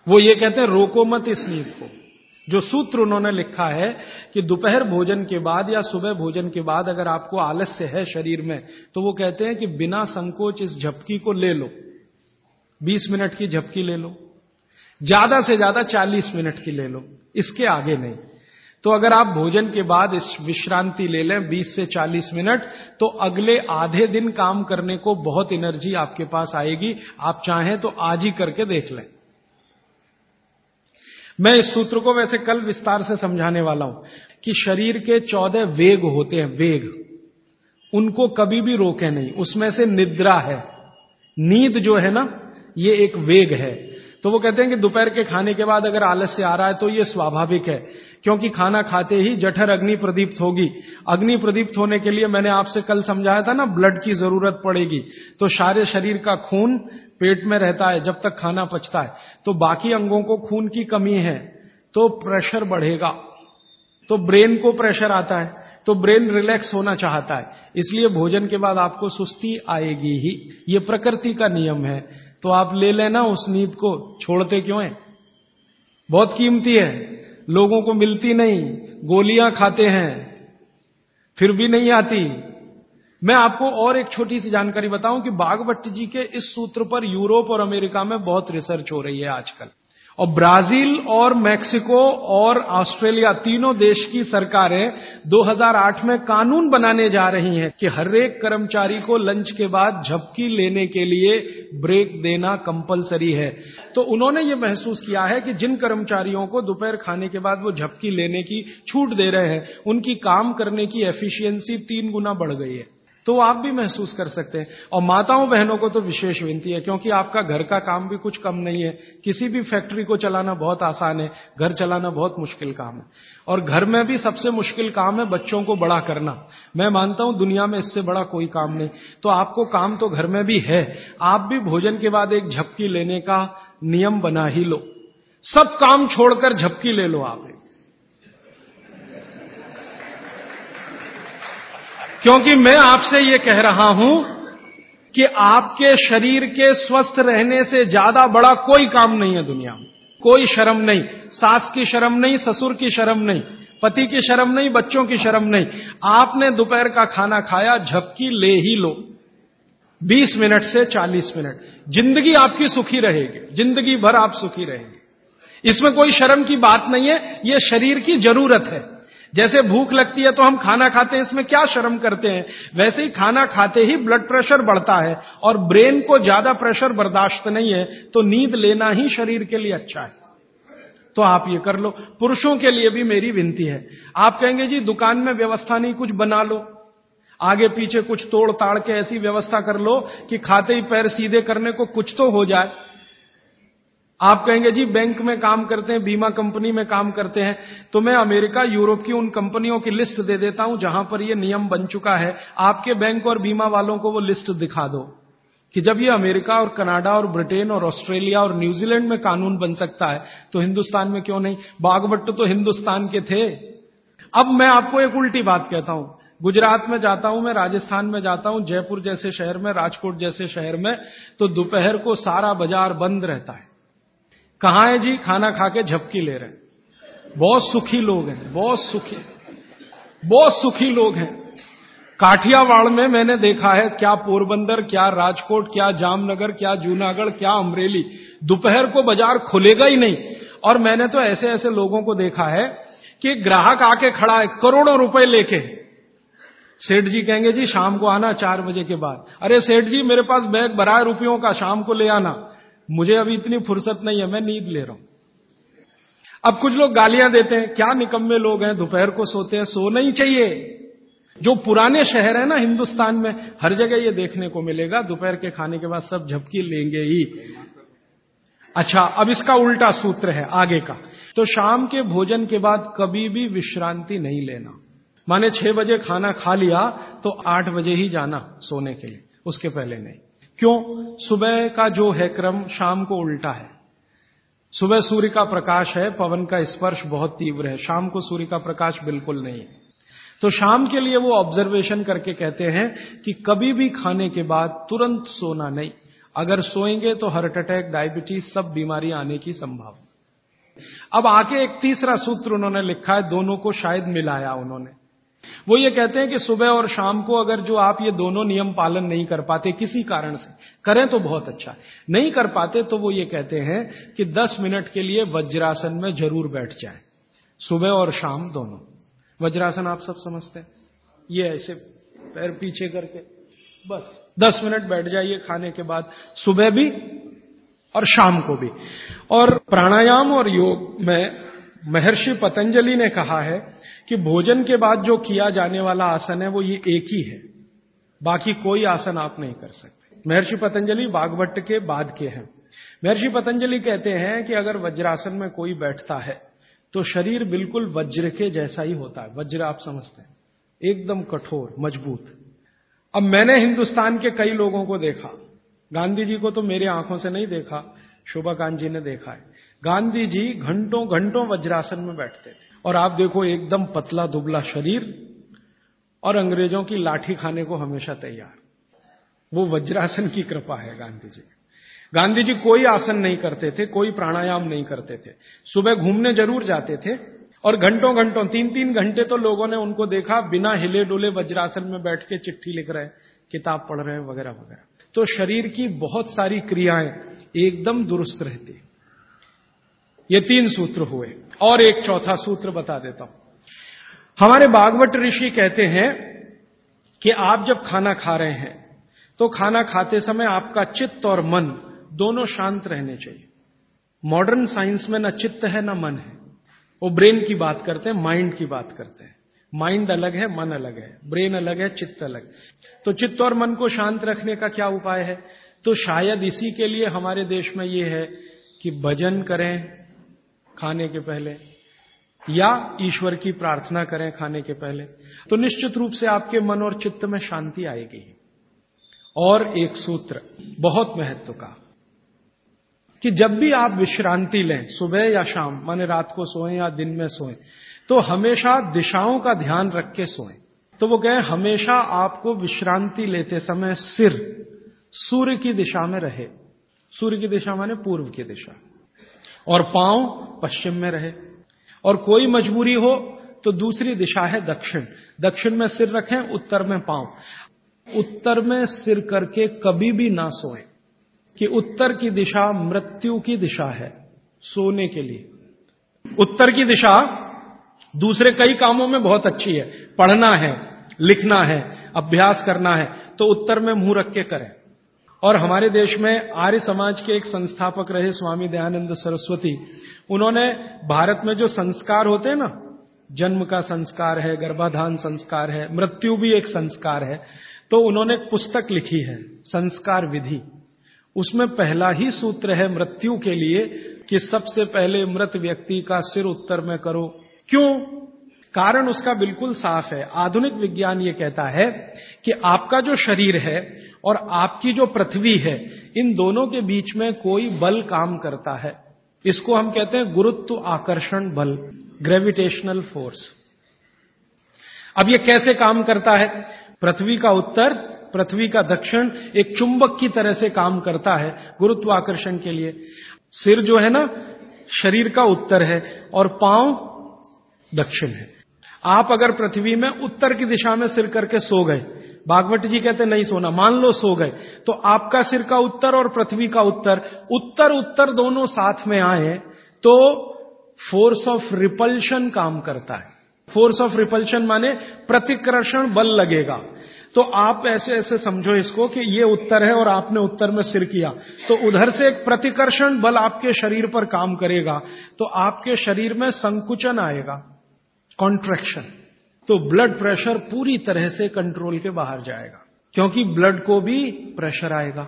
S1: वो ये कहते हैं, रोको मत इस नींद को। जो सूत्र उन्होंने लिखा है कि दोपहर भोजन के बाद या सुबह भोजन के बाद अगर आपको आलस्य है शरीर में तो वो कहते हैं कि बिना संकोच इस झपकी को ले लो। 20 मिनट की झपकी ले लो, ज़्यादा से ज़्यादा 40 मिनट की ले लो, इसके आगे नहीं। तो अगर आप भोजन के बाद इस विश्रांति ले लें 20 से 40 मिनट तो अगले आधे दिन काम करने को बहुत एनर्जी आपके पास आएगी। आप चाहें तो आज ही करके देख लें। मैं इस सूत्र को वैसे कल विस्तार से समझाने वाला हूँ कि शरीर के चौदह वेग होते हैं, वेग। उनको कभी भी रोके नहीं। उसमें से निद्रा है। नींद जो है ना ये एक वेग है। तो वो कहते हैं कि दोपहर के खाने के बाद अगर आलस्य आ रहा है तो ये स्वाभाविक है, क्योंकि खाना खाते ही जठर अग्नि प्रदीप्त होगी। अग्नि प्रदीप्त होने के लिए मैंने आपसे कल समझाया था ना, ब्लड की ज़रूरत पड़ेगी। तो सारे शरीर का खून पेट में रहता है, जब तक खाना पचता है। तो बाकी अंगों को खून की कमी है तो प्रेशर बढ़ेगा। तो ब्रेन को प्रेशर आता है तो ब्रेन रिलैक्स होना चाहता है। इसलिए भोजन के बाद आपको सुस्ती आएगी ही। ये प्रकृति का नियम है। तो आप ले लेना उस नींद को। छोड़ते क्यों है? बहुत कीमती है। लोगों को मिलती नहीं। गोलियाँ खाते हैं। फिर भी नहीं आती। मैं आपको और एक छोटी सी जानकारी बताऊँ कि बागवट जी के इस सूत्र पर यूरोप और अमेरिका में बहुत रिसर्च हो रही है आजकल। और ब्राज़ील और मैक्सिको और ऑस्ट्रेलिया तीनों देश की सरकारें 2008 में कानून बनाने जा रही हैं कि हर एक कर्मचारी को लंच के बाद झपकी लेने के लिए ब्रेक देना कंपलसरी है। तो उन्होंने ये महसूस किया है कि जिन कर्मचारियों को दोपहर खाने के बाद वो झपकी लेने की छूट दे रहे हैं, उनकी काम करने की एफिशिएंसी तीन गुना बढ़ गई है। तो आप भी महसूस कर सकते हैं। और माताओं बहनों को तो विशेष विनती है, क्योंकि आपका घर का काम भी कुछ कम नहीं है। किसी भी फैक्ट्री को चलाना बहुत आसान है, घर चलाना बहुत मुश्किल काम है। और घर में भी सबसे मुश्किल काम है बच्चों को बड़ा करना। मैं मानता हूँ, दुनिया में इससे बड़ा कोई काम नहीं। तो आपको काम तो घर में भी है। आप भी भोजन के बाद एक झपकी लेने का नियम बना ही लो। सब काम छोड़कर झपकी ले लो आप क्योंकि मैं आपसे ये कह रहा हूँ कि आपके शरीर के स्वस्थ रहने से ज़्यादा बड़ा कोई काम नहीं है दुनिया में। कोई शर्म नहीं। सास की शर्म नहीं, ससुर की शर्म नहीं, पति की शर्म नहीं, बच्चों की शर्म नहीं। आपने दोपहर का खाना खाया, झपकी ले ही लो। 20 मिनट से 40 मिनट। ज़िंदगी आपकी सुखी रहेगी। ज़िंदगी भर आप सुखी रहेंगे। इसमें कोई शर्म की बात नहीं है। यह शरीर की ज़रूरत है। जैसे भूख लगती है तो हम खाना खाते हैं, इसमें क्या शर्म करते हैं? वैसे ही खाना खाते ही ब्लड प्रेशर बढ़ता है और ब्रेन को ज़्यादा प्रेशर बर्दाश्त नहीं है तो नींद लेना ही शरीर के लिए अच्छा है। तो आप ये कर लो। पुरुषों के लिए भी मेरी विनती है। आप कहेंगे, जी, दुकान में व्यवस्था नहीं, कुछ बना लो। आगे पीछे कुछ तोड़ ताड़ के ऐसी व्यवस्था कर लो कि खाते ही पैर सीधे करने को कुछ तो हो जाए। आप कहेंगे, जी, बैंक में काम करते हैं, बीमा कंपनी में काम करते हैं। तो मैं अमेरिका, यूरोप की उन कंपनियों की लिस्ट दे देता हूँ जहाँ पर यह नियम बन चुका है। आपके बैंक और बीमा वालों को वो लिस्ट दिखा दो कि जब ये अमेरिका और कनाडा और ब्रिटेन और ऑस्ट्रेलिया और न्यूजीलैंड में कानून बन सकता है तो हिंदुस्तान में क्यों नहीं? बागवट तो हिंदुस्तान के थे। अब मैं आपको एक उल्टी बात कहता हूँ। गुजरात में जाता हूँ मैं, राजस्थान में जाता हूँ, जयपुर जैसे शहर में, राजकोट जैसे शहर में तो दोपहर को सारा बाज़ार बंद रहता है। कहा है जी? खाना खा के झपकी ले रहे हैं। बहुत सुखी लोग हैं, बहुत सुखी। बहुत सुखी लोग हैं। काठियावाड़ में मैंने देखा है क्या पोरबंदर, क्या राजकोट, क्या जामनगर, क्या जूनागढ़, क्या अमरेली। दोपहर को बाज़ार खुलेगा ही नहीं। और मैंने तो ऐसे ऐसे लोगों को देखा है कि ग्राहक आके खड़ा है, करोड़ों रुपए लेके। सेठ जी कहेंगे, जी, शाम को आना चार बजे के बाद। अरे, सेठ जी, मेरे पास बैग भरा है रुपयों का, शाम को ले आना। मुझे अभी इतनी फुर्सत नहीं है, मैं नींद ले रहा हूँ। अब कुछ लोग गालियाँ देते हैं, क्या निकम्मे लोग हैं, दोपहर को सोते हैं सोना ही चाहिए। जो पुराने शहर है ना हिंदुस्तान में, हर जगह ये देखने को मिलेगा, दोपहर के खाने के बाद सब झपकी लेंगे ही। अच्छा अब इसका उल्टा सूत्र है, आगे का। तो शाम के भोजन के बाद कभी भी विश्रांति नहीं लेना। माने छह बजे खाना खा लिया तो आठ बजे ही जाना सोने के लिए, उसके पहले नहीं। क्यों? सुबह का जो है क्रम, शाम को उल्टा है। सुबह सूर्य का प्रकाश है, पवन का स्पर्श बहुत तीव्र है। शाम को सूर्य का प्रकाश बिल्कुल नहीं है। तो शाम के लिए वो ऑब्जर्वेशन करके कहते हैं कि कभी भी खाने के बाद तुरंत सोना नहीं। अगर सोएँगे तो हार्ट अटैक डायबिटीज़ सब बीमारी आने की संभावना। अब आके एक तीसरा सूत्र उन्होंने लिखा है, दोनों को शायद मिलाया उन्होंने। वो ये कहते हैं कि सुबह और शाम को अगर जो आप ये दोनों नियम पालन नहीं कर पाते किसी कारण से, करें तो बहुत अच्छा। नहीं कर पाते तो वो ये कहते हैं कि 10 मिनट के लिए वज्रासन में ज़रूर बैठ जाए। सुबह और शाम दोनों। वज्रासन आप सब समझते हैं? ये ऐसे पैर पीछे करके, बस। 10 मिनट बैठ जाइए खाने के बाद, सुबह भी और शाम को भी। और प्राणायाम और योग में महर्षि पतंजलि ने कहा है कि भोजन के बाद जो किया जाने वाला आसन है वो ये एक ही है। बाकी कोई आसन आप नहीं कर सकते। महर्षि पतंजलि बागभट्ट के बाद के हैं। महर्षि पतंजलि कहते हैं कि अगर वज्रासन में कोई बैठता है तो शरीर बिल्कुल वज्र के जैसा ही होता है। वज्र आप समझते हैं। एकदम कठोर, मज़बूत। अब मैंने हिंदुस्तान के कई लोगों को देखा। गांधी जी को तो मेरे आँखों से नहीं देखा, शोभाकांत जी ने देखा है। गांधी जी घंटों घंटों वज्रासन में बैठते थे। और आप देखो एकदम पतला दुबला शरीर और अंग्रेज़ों की लाठी खाने को हमेशा तैयार। वो वज्रासन की कृपा है गांधी जी। गांधी जी कोई आसन नहीं करते थे, कोई प्राणायाम नहीं करते थे। सुबह घूमने ज़रूर जाते थे और घंटों घंटों तीन तीन घंटे तो लोगों ने उनको देखा, बिना हिले डुले वज्रासन में बैठ के चिट्ठी लिख रहे किताब पढ़ रहे वगैरह वगैरह तो शरीर की बहुत सारी क्रियाएँ एकदम दुरुस्त रहती ये तीन सूत्र हुए। और एक चौथा सूत्र बता देता हूँ। हमारे बागवट ऋषि कहते हैं कि आप जब खाना खा रहे हैं तो खाना खाते समय आपका चित्त और मन दोनों शांत रहने चाहिए। मॉडर्न साइंस में ना चित्त है, ना मन है। वो ब्रेन की बात करते हैं, माइंड की बात करते हैं। माइंड अलग है, मन अलग है। ब्रेन अलग है, चित्त अलग तो चित्त और मन को शांत रखने का क्या उपाय है? तो शायद इसी के लिए हमारे देश में ये है कि भजन करें खाने के पहले, या ईश्वर की प्रार्थना करें खाने के पहले तो निश्चित रूप से आपके मन और चित्त में शांति आएगी। और एक सूत्र, बहुत महत्व का, कि जब भी आप विश्रांति लें, सुबह या शाम, माने रात को सोएँ या दिन में सोएँ तो हमेशा दिशाओं का ध्यान रख के सोएँ। तो वो कहें, हमेशा आपको विश्रांति लेते समय सिर सूर्य की दिशा में रहे। सूर्य की दिशा माने पूर्व की दिशा। और पाँव पश्चिम में रहे। और कोई मजबूरी हो तो दूसरी दिशा है दक्षिण। दक्षिण में सिर रखें, उत्तर में पाँव। उत्तर में सिर करके कभी भी ना सोएँ कि उत्तर की दिशा मृत्यु की दिशा है, सोने के लिए। उत्तर की दिशा दूसरे कई कामों में बहुत अच्छी है। पढ़ना है, लिखना है, अभ्यास करना है तो उत्तर में मुँह रख के करें। और हमारे देश में आर्य समाज के एक संस्थापक रहे स्वामी दयानंद सरस्वती। उन्होंने भारत में जो संस्कार होते हैं ना, जन्म का संस्कार है, गर्भाधान संस्कार है, मृत्यु भी एक संस्कार है तो उन्होंने एक पुस्तक लिखी है, संस्कार विधि। उसमें पहला ही सूत्र है मृत्यु के लिए कि सबसे पहले मृत व्यक्ति का सिर उत्तर में करो। क्यों? कारण उसका बिल्कुल साफ़ है। आधुनिक विज्ञान ये कहता है कि आपका जो शरीर है और आपकी जो पृथ्वी है, इन दोनों के बीच में कोई बल काम करता है। इसको हम कहते हैं गुरुत्व आकर्षण बल ग्रेविटेशनल फोर्स अब ये कैसे काम करता है? पृथ्वी का उत्तर, पृथ्वी का दक्षिण एक चुंबक की तरह से काम करता है गुरुत्वाकर्षण के लिए। सिर जो है ना, शरीर का उत्तर है और पाँव दक्षिण है। आप अगर पृथ्वी में उत्तर की दिशा में सिर करके सो गए, भागवत जी कहते, नहीं सोना, मान लो सो गए तो आपका सिर का उत्तर और पृथ्वी का उत्तर उत्तर उत्तर दोनों साथ में आए तो फोर्स ऑफ़ रिपल्शन काम करता है। फोर्स ऑफ़ रिपल्शन माने प्रतिकर्षण बल लगेगा। तो आप ऐसे ऐसे समझो इसको कि ये उत्तर है और आपने उत्तर में सिर किया। तो उधर से एक प्रतिकर्षण बल आपके शरीर पर काम करेगा तो आपके शरीर में संकुचन आएगा। कॉन्ट्रेक्शन तो ब्लड प्रेशर पूरी तरह से कंट्रोल के बाहर जाएगा। क्योंकि ब्लड को भी प्रेशर आएगा।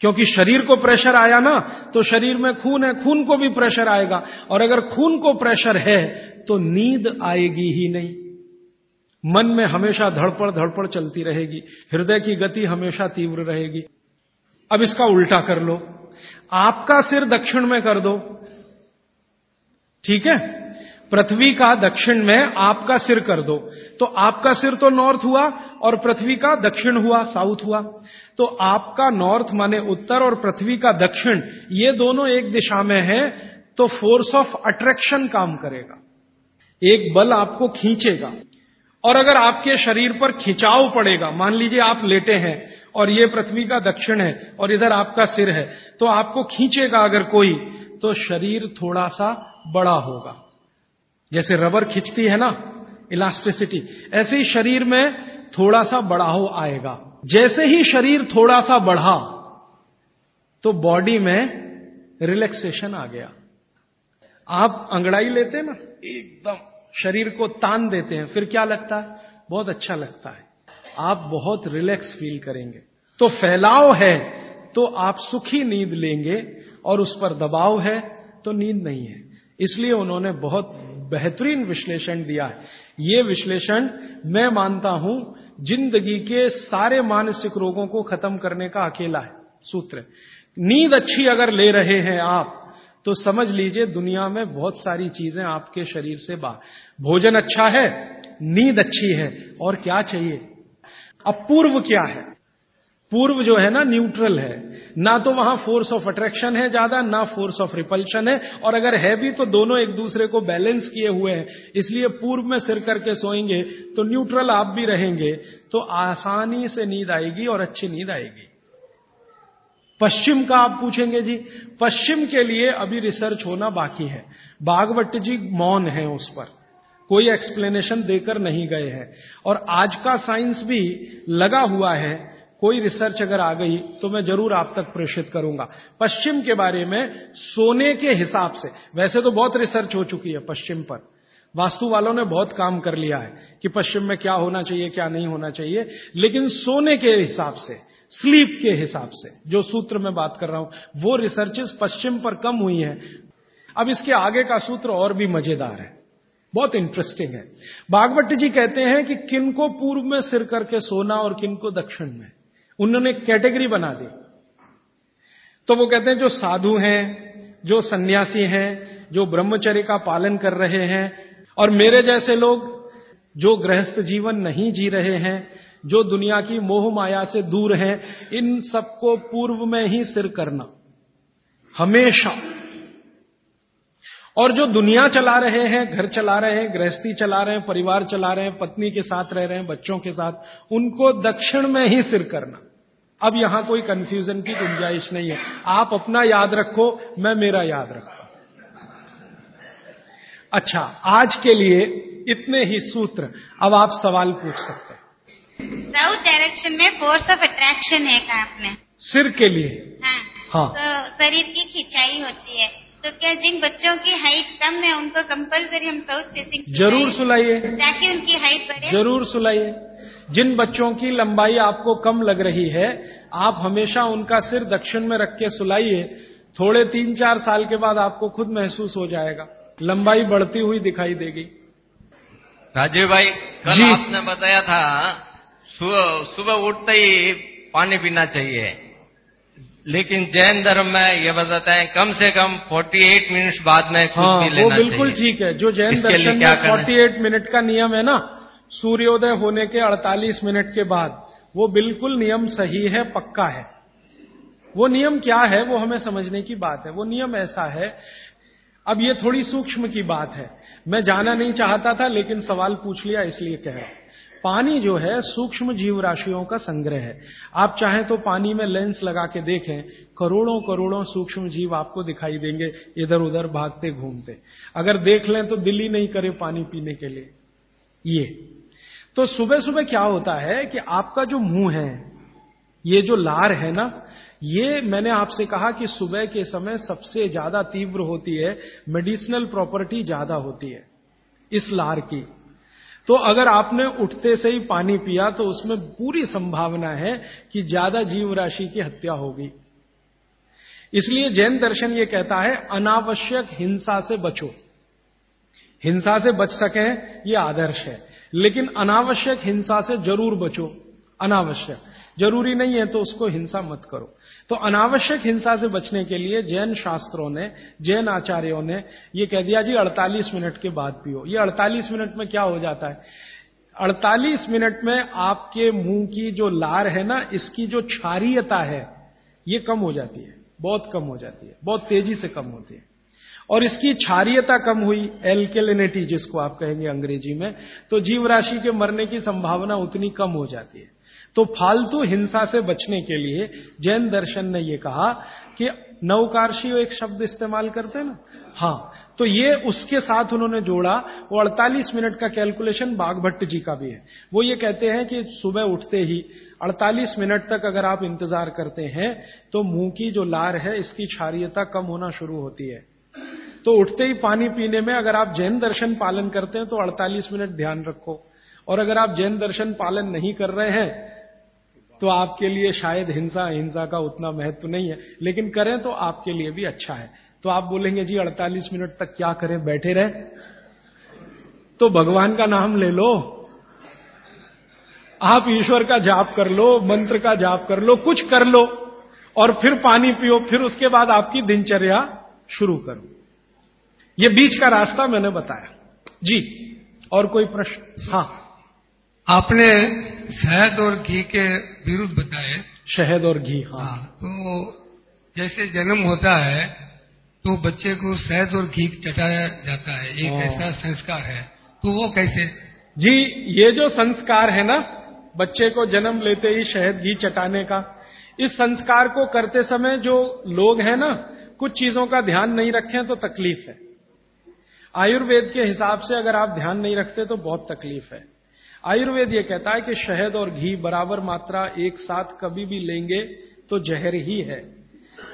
S1: क्योंकि शरीर को प्रेशर आया ना तो शरीर में खून है, खून को भी प्रेशर आएगा। और अगर खून को प्रेशर है तो नींद आएगी ही नहीं। मन में हमेशा धड़पड़ धड़पड़ चलती रहेगी। हृदय की गति हमेशा तीव्र रहेगी। अब इसका उल्टा कर लो। आपका सिर दक्षिण में कर दो। ठीक है? पृथ्वी का दक्षिण में आपका सिर कर दो। तो आपका सिर तो नॉर्थ हुआ और पृथ्वी का दक्षिण हुआ, साउथ हुआ। तो आपका नॉर्थ माने उत्तर और पृथ्वी का दक्षिण, ये दोनों एक दिशा में है तो फोर्स ऑफ़ अट्रैक्शन काम करेगा। एक बल आपको खींचेगा और अगर आपके शरीर पर खिंचाव पड़ेगा, मान लीजिए आप लेटे हैं और ये पृथ्वी का दक्षिण है और इधर आपका सिर है तो आपको खींचेगा अगर कोई तो शरीर थोड़ा सा बड़ा होगा। जैसे रबर खिंचती है ना इलास्टिसिटी ऐसे ही शरीर में थोड़ा सा बढ़ाव आएगा। जैसे ही शरीर थोड़ा सा बढ़ा तो बॉडी में रिलैक्सेशन आ गया। आप अंगड़ाई लेते हैं ना, एकदम शरीर को तान देते हैं, फिर क्या लगता है? बहुत अच्छा लगता है। आप बहुत रिलैक्स फील करेंगे। तो फैलाव है तो आप सुखी नींद लेंगे और उस पर दबाव है तो नींद नहीं है। इसलिए उन्होंने बहुत बेहतरीन विश्लेषण दिया है। ये विश्लेषण मैं मानता हूँ ज़िंदगी के सारे मानसिक रोगों को खत्म करने का अकेला है, सूत्र। नींद अच्छी अगर ले रहे हैं आप तो समझ लीजिए दुनिया में बहुत सारी चीज़ें आपके शरीर से बाहर भोजन अच्छा है, नींद अच्छी है, और क्या चाहिए? अब पूर्व क्या है? पूर्व जो है ना न्यूट्रल है। ना तो वहाँ फोर्स ऑफ़ अट्रैक्शन है ज़्यादा, ना फोर्स ऑफ़ रिपल्शन है। और अगर है भी तो दोनों एक दूसरे को बैलेंस किए हुए हैं। इसलिए पूर्व में सिर करके सोएँगे तो न्यूट्रल आप भी रहेंगे तो आसानी से नींद आएगी और अच्छी नींद आएगी। पश्चिम का आप पूछेंगे जी, पश्चिम के लिए अभी रिसर्च होना बाकी है। बागवट जी मौन है उस पर। कोई एक्सप्लेनेशन देकर नहीं गए हैं। और आज का साइंस भी लगा हुआ है कोई रिसर्च अगर आ गई तो मैं ज़रूर आप तक प्रेषित करूँगा। पश्चिम के बारे में सोने के हिसाब से, वैसे तो बहुत रिसर्च हो चुकी है पश्चिम पर। वास्तु वालों ने बहुत काम कर लिया है कि पश्चिम में क्या होना चाहिए, क्या नहीं होना चाहिए, लेकिन सोने के हिसाब से स्लीप के हिसाब से, जो सूत्र में बात कर रहा हूँ, वो रिसर्चेस पश्चिम पर कम हुई हैं। अब इसके आगे का सूत्र और भी मज़ेदार है। बहुत इंटरेस्टिंग है। बागवट जी कहते हैं कि किनको पूर्व में सिर करके सोना और किन को दक्षिण में। उन्होंने कैटेगरी बना दी। तो वो कहते हैं, जो साधु हैं, जो सन्यासी हैं, जो ब्रह्मचर्य का पालन कर रहे हैं, और मेरे जैसे लोग, जो गृहस्थ जीवन नहीं जी रहे हैं, जो दुनिया की मोह माया से दूर हैं, इन सबको पूर्व में ही सिर करना। हमेशा। और जो दुनिया चला रहे हैं, घर चला रहे हैं, गृहस्थी चला रहे हैं, परिवार चला रहे हैं, पत्नी के साथ रह रहे हैं, बच्चों के साथ, उनको दक्षिण में ही सिर करना। अब यहाँ कोई कंफ्यूजन की गुंजाइश नहीं है। आप अपना याद रखो मैं मेरा याद रखू अच्छा आज के लिए इतने ही सूत्र। अब आप सवाल पूछ सकते हैं।
S2: साउथ डायरेक्शन में फोर्स ऑफ़ अट्रैक्शन है कहा आपने?
S1: सिर के लिए?
S2: हाँ,
S1: हाँ।
S2: तो शरीर की खिंचाई होती है। तो क्या जिन बच्चों की हाइट कम है उनको कंपलसरी हम साउथ फेसिंग
S1: ज़रूर सुलाइए।
S2: ताकि उनकी हाइट बढ़े।
S1: ज़रूर सुलाइए। जिन बच्चों की लंबाई आपको कम लग रही है आप हमेशा उनका सिर दक्षिण में रख के सुलाइए। थोड़े तीन चार साल के बाद आपको खुद महसूस हो जाएगा। लंबाई बढ़ती हुई दिखाई देगी।
S3: राजीव भाई कल आपने बताया था सुबह उठते ही पानी पीना चाहिए। लेकिन जैन धर्म में ये बताते हैं कम से कम 48 मिनट बाद में कुछ
S1: हाँ,
S3: भी लेना
S1: वो बिल्कुल ठीक है। जो जैन दर्शन में 48 मिनट का नियम है ना सूर्योदय होने के 48 मिनट के बाद, वो बिल्कुल नियम सही है, पक्का है। वो नियम क्या है, वो हमें समझने की बात है। वो नियम ऐसा है, अब ये थोड़ी सूक्ष्म की बात है। मैं जाना नहीं चाहता था, लेकिन सवाल पूछ लिया, इसलिए कह रहा पानी जो है, सूक्ष्म जीव राशियों का संग्रह है। आप चाहें तो पानी में लेंस लगा के देखें, करोड़ों करोड़ों सूक्ष्म जीव आपको दिखाई देंगे, इधर उधर भागते घूमते। अगर देख लें तो दिल ही नहीं करे पानी पीने के लिए। ये। तो सुबह सुबह क्या होता है कि आपका जो मुँह है, ये जो लार है ना, ये मैंने आपसे कहा कि सुबह के समय सबसे ज़्यादा तीव्र होती है मेडिसिनल प्रॉपर्टी ज़्यादा होती है, इस लार की। तो अगर आपने उठते से ही पानी पिया तो उसमें पूरी संभावना है कि ज़्यादा जीव राशि की हत्या होगी। इसलिए जैन दर्शन ये कहता है, अनावश्यक हिंसा से बचो। हिंसा से बच सके, ये आदर्श है। लेकिन अनावश्यक हिंसा से ज़रूर बचो। अनावश्यक। ज़रूरी नहीं है तो उसको हिंसा मत करो। तो अनावश्यक हिंसा से बचने के लिए जैन शास्त्रों ने, जैन आचार्यों ने ये कह दिया, जी 48 मिनट के बाद पियो। ये 48 मिनट में क्या हो जाता है? 48 मिनट में आपके मुँह की जो लार है ना, इसकी जो क्षारियता है, ये कम हो जाती है। बहुत कम हो जाती है। बहुत तेज़ी से कम होती है। और इसकी क्षारियता कम हुई एल्केलिनिटी जिसको आप कहेंगे अंग्रेज़ी में तो जीव राशि के मरने की संभावना उतनी कम हो जाती है। तो फालतू हिंसा से बचने के लिए जैन दर्शन ने यह कहा कि नवकार्षी एक शब्द इस्तेमाल करते हैं ना? हाँ तो ये उसके साथ उन्होंने जोड़ा। वो 48 मिनट का कैलकुलेशन बागभट्ट जी का भी है। वो ये कहते हैं कि सुबह उठते ही 48 मिनट तक अगर आप इंतज़ार करते हैं तो मुँह की जो लार है, इसकी क्षारियता कम होना शुरू होती है। तो उठते ही पानी पीने में अगर आप जैन दर्शन पालन करते हैं तो 48 मिनट ध्यान रखो। और अगर आप जैन दर्शन पालन नहीं कर रहे हैं तो आपके लिए शायद हिंसा हिंसा का उतना महत्व नहीं है। लेकिन करें तो आपके लिए भी अच्छा है। तो आप बोलेंगे, जी 48 मिनट तक क्या करें? बैठे रहे। तो भगवान का नाम ले लो। आप ईश्वर का जाप कर लो, मंत्र का जाप कर लो, कुछ कर लो, और फिर पानी पियो, फिर उसके बाद आपकी दिनचर्या शुरू करो। ये बीच का रास्ता मैंने बताया। जी और कोई प्रश्न? हाँ।
S4: आपने शहद और घी के विरुद्ध बताए।
S1: शहद और घी हाँ, हाँ
S4: तो जैसे जन्म होता है तो बच्चे को शहद और घी चटाया जाता है। एक हाँ। ऐसा संस्कार है। तो वो कैसे?
S1: जी ये जो संस्कार है ना बच्चे को जन्म लेते ही शहद घी चटाने का इस संस्कार को करते समय जो लोग हैं ना कुछ चीज़ों का ध्यान नहीं रखें तो तकलीफ़ है। आयुर्वेद के हिसाब से अगर आप ध्यान नहीं रखते तो बहुत तकलीफ़ है। आयुर्वेद ये कहता है कि शहद और घी बराबर मात्रा एक साथ कभी भी लेंगे तो जहर ही है।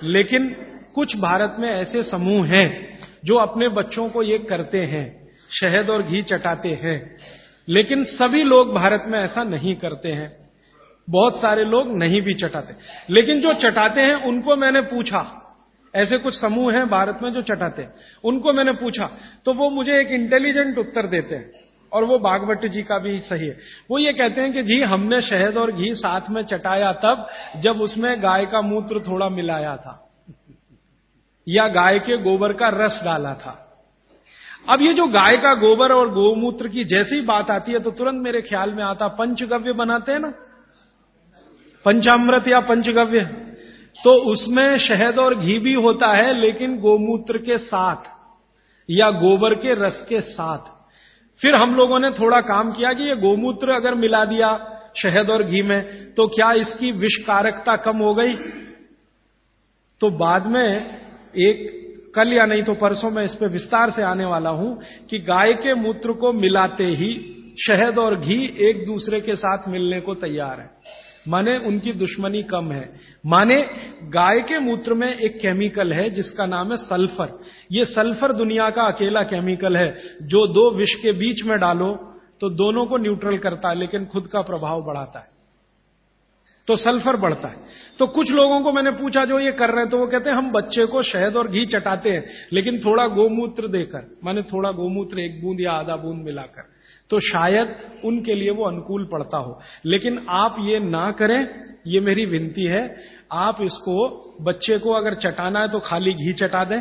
S1: लेकिन कुछ भारत में ऐसे समूह हैं जो अपने बच्चों को ये करते हैं, शहद और घी चटाते हैं। लेकिन सभी लोग भारत में ऐसा नहीं करते हैं। बहुत सारे लोग नहीं भी चटाते। लेकिन जो चटाते हैं, उनको मैंने पूछा ऐसे कुछ समूह हैं भारत में जो चटाते हैं। उनको मैंने पूछा तो वो मुझे एक इंटेलिजेंट उत्तर देते हैं, और वो बागवट जी का भी सही है। वो ये कहते हैं कि जी, हमने शहद और घी साथ में चटाया तब जब उसमें गाय का मूत्र थोड़ा मिलाया था, या गाय के गोबर का रस डाला था। अब ये जो गाय का गोबर और गोमूत्र की जैसी बात आती है तो तुरंत मेरे ख्याल में आता, पंचगव्य बनाते हैं ना? पंचामृत या पंचगव्य? तो उसमें शहद और घी भी होता है, लेकिन गोमूत्र के साथ या गोबर के रस के साथ। फिर हम लोगों ने थोड़ा काम किया कि ये गोमूत्र अगर मिला दिया शहद और घी में तो क्या इसकी विषकारकता कम हो गई? तो बाद में एक, कल या नहीं तो परसों में इस पर विस्तार से आने वाला हूँ कि गाय के मूत्र को मिलाते ही शहद और घी एक दूसरे के साथ मिलने को तैयार है। माने उनकी दुश्मनी कम है। माने गाय के मूत्र में एक केमिकल है, जिसका नाम है सल्फ़र ये सल्फ़र दुनिया का अकेला केमिकल है। जो दो विष के बीच में डालो तो दोनों को न्यूट्रल करता है, लेकिन खुद का प्रभाव बढ़ाता है। तो सल्फ़र बढ़ता है। तो कुछ लोगों को मैंने पूछा, जो ये कर रहे हैं तो वो कहते हैं, हम बच्चे को शहद और घी चटाते हैं, लेकिन थोड़ा गोमूत्र देकर। माने थोड़ा गोमूत्र, एक बूंद या आधा बूंद मिलाकर। तो शायद उनके लिए वो अनुकूल पड़ता हो। लेकिन आप ये ना करें, ये मेरी विनती है, आप इसको, बच्चे को अगर चटाना है तो खाली घी चटा दें,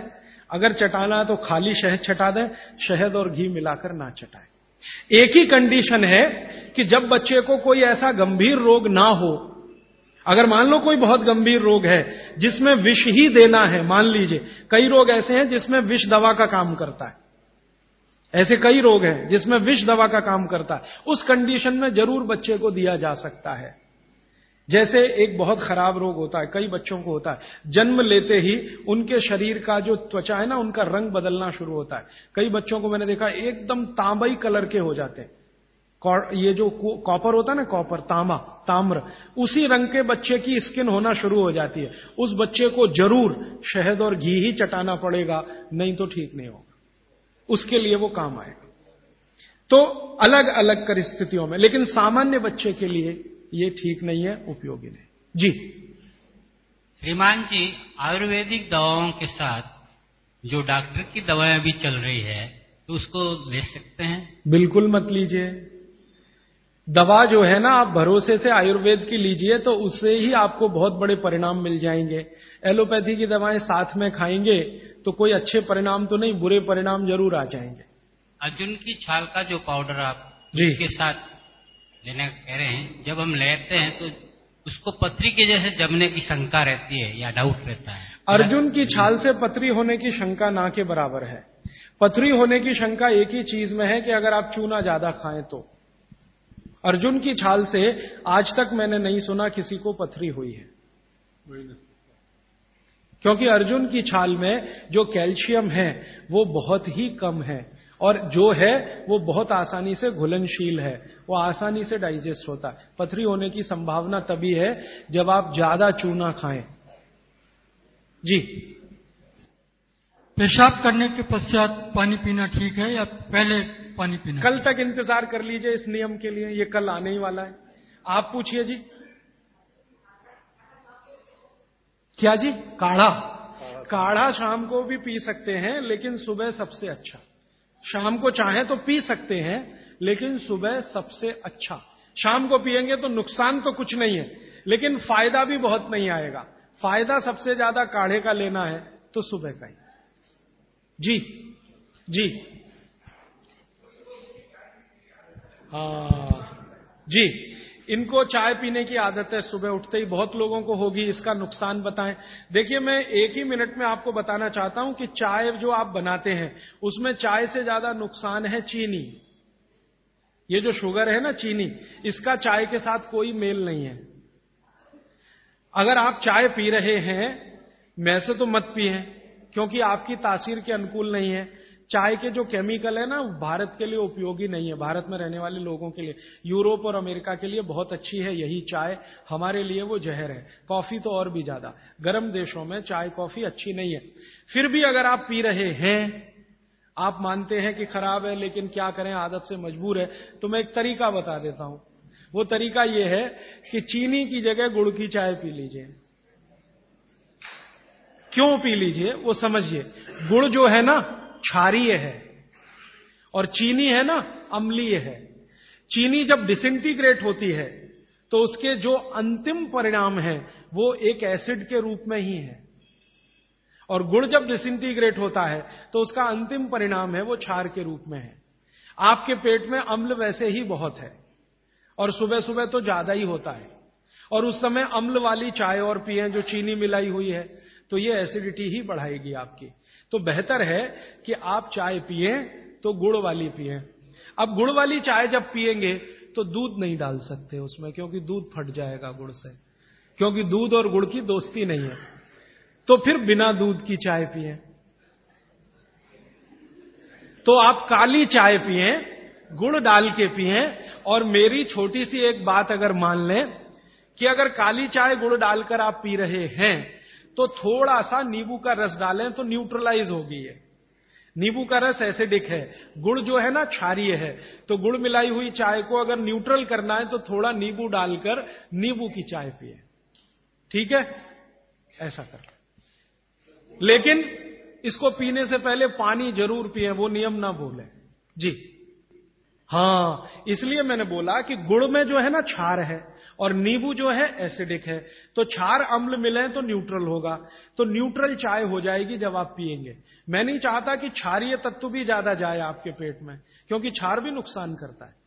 S1: अगर चटाना है तो खाली शहद चटा दें, शहद और घी मिलाकर ना चटाएँ। एक ही कंडीशन है कि जब बच्चे को कोई ऐसा गंभीर रोग ना हो, अगर मान लो कोई बहुत गंभीर रोग है, जिसमें विष ही देना है, मान लीजिए, कई रोग ऐसे हैं जिसमें विष दवा का काम करता है। ऐसे कई रोग हैं जिसमें विष दवा का काम करता है। उस कंडीशन में ज़रूर बच्चे को दिया जा सकता है। जैसे एक बहुत खराब रोग होता है, कई बच्चों को होता है। जन्म लेते ही उनके शरीर का जो त्वचा है ना, उनका रंग बदलना शुरू होता है। कई बच्चों को मैंने देखा, एकदम तांबई कलर के हो जाते हैं। ये जो कॉपर होता है ना, कॉपर, तांबा, ताम्र, उसी रंग के बच्चे की स्किन होना शुरू हो जाती है। उस बच्चे को ज़रूर शहद और घी ही चटाना पड़ेगा, नहीं तो ठीक नहीं होगा। उसके लिए वो काम आएगा तो अलग अलग परिस्थितियों में लेकिन सामान्य बच्चे के लिए ये ठीक नहीं है उपयोगी नहीं। जी।
S5: श्रीमान जी आयुर्वेदिक दवाओं के साथ जो डॉक्टर की दवाएँ अभी चल रही है तो उसको ले सकते हैं?
S1: बिल्कुल मत लीजिए। दवा जो है ना आप भरोसे से आयुर्वेद की लीजिए तो उससे ही आपको बहुत बड़े परिणाम मिल जाएँगे। एलोपैथी की दवाएँ साथ में खाएँगे तो कोई अच्छे परिणाम तो नहीं बुरे परिणाम ज़रूर आ जाएँगे।
S5: अर्जुन की छाल का जो पाउडर आप जी। के साथ लेने कह रहे हैं जब हम लेते हैं तो उसको पथरी के जैसे जमने की शंका रहती है या डाउट रहता है।
S1: अर्जुन की छाल से पथरी होने की शंका ना के बराबर है। पथरी होने की शंका एक ही चीज़ में है कि अगर आप चूना ज़्यादा खाएँ तो। अर्जुन की छाल से आज तक मैंने नहीं सुना किसी को पथरी हुई है। क्योंकि अर्जुन की छाल में जो कैल्शियम है वो बहुत ही कम है और जो है वो बहुत आसानी से घुलनशील है। वो आसानी से डाइजेस्ट होता है। पथरी होने की संभावना तभी है जब आप ज़्यादा चूना खाएँ। जी।
S6: पेशाब करने के पश्चात पानी पीना ठीक है या पहले पानी पीना
S1: कल तक इंतज़ार कर लीजिए इस नियम के लिए ये कल आने ही वाला है। आप पूछिए जी। क्या जी? काढ़ा। काढ़ा शाम को भी पी सकते हैं लेकिन सुबह सबसे अच्छा। शाम को चाहे तो पी सकते हैं लेकिन सुबह सबसे अच्छा। शाम को पिएँगे तो नुकसान तो कुछ नहीं है लेकिन फ़ायदा भी बहुत नहीं आएगा। फ़ायदा सबसे ज़्यादा काढ़े का लेना है तो सुबह का ही। जी। जी। जी, इनको चाय पीने की आदत है, सुबह उठते ही बहुत लोगों को होगी इसका नुकसान बताएँ। देखिए, मैं एक ही मिनट में आपको बताना चाहता हूँ कि चाय जो आप बनाते हैं, उसमें चाय से ज़्यादा नुकसान है चीनी। ये जो शुगर है ना चीनी, इसका चाय के साथ कोई मेल नहीं है। अगर आप चाय पी रहे हैं, मैं से तो मत पिए, क्योंकि आपकी तासीर के अनुकूल नहीं है। चाय के जो केमिकल है ना भारत के लिए उपयोगी नहीं है। भारत में रहने वाले लोगों के लिए, यूरोप और अमेरिका के लिए बहुत अच्छी है यही चाय। हमारे लिए वो जहर है। कॉफ़ी तो और भी ज़्यादा। गर्म देशों में चाय, कॉफ़ी अच्छी नहीं है। फिर भी अगर आप पी रहे हैं, आप मानते हैं कि खराब है, लेकिन क्या करें, आदत से मजबूर है तो मैं एक तरीका बता देता हूँ। वो तरीका यह है कि चीनी की जगह गुड़ की चाय पी लीजिए। क्यों पी लीजिए? वो समझिए। गुड़ जो है ना क्षारीय है। और चीनी है ना, अम्लीय है। चीनी जब डिसिंटीग्रेट होती है तो उसके जो अंतिम परिणाम है, वो एक एसिड के रूप में ही है। और गुड़ जब डिसिंटीग्रेट होता है तो उसका अंतिम परिणाम है, वो क्षार के रूप में है। आपके पेट में अम्ल वैसे ही बहुत है, और सुबह सुबह तो ज़्यादा ही होता है। और उस समय अम्ल वाली चाय और पिए जो चीनी मिलाई हुई है तो ये एसिडिटी ही बढ़ाएगी आपकी। तो बेहतर है कि आप चाय पिए तो गुड़ वाली पिए। अब गुड़ वाली चाय जब पिएँगे तो दूध नहीं डाल सकते उसमें, क्योंकि दूध फट जाएगा गुड़ से। क्योंकि दूध और गुड़ की दोस्ती नहीं है। तो फिर बिना दूध की चाय पिए। तो आप काली चाय पिए, गुड़ डाल के पिए, और मेरी छोटी सी एक बात अगर मान लें कि अगर काली चाय गुड़ डालकर आप पी रहे हैं तो थोड़ा सा नींबू का रस डालें तो न्यूट्रलाइज होगी ये। नींबू का रस एसिडिक है। गुड़ जो है ना, क्षारीय है। तो गुड़ मिलाई हुई चाय को अगर न्यूट्रल करना है तो थोड़ा नींबू डालकर नींबू की चाय पिए। ठीक है? ऐसा कर। लेकिन इसको पीने से पहले पानी ज़रूर पिए, वो नियम ना भूलें। जी। हाँ इसलिए मैंने बोला कि गुड़ में जो है ना, क्षार है। और नींबू जो है एसिडिक है। तो क्षार अम्ल मिले तो न्यूट्रल होगा। तो न्यूट्रल चाय हो जाएगी जब आप पिएँगे मैं नहीं चाहता कि क्षारीय तत्व भी ज़्यादा जाए आपके पेट में, क्योंकि क्षार भी नुकसान करता है।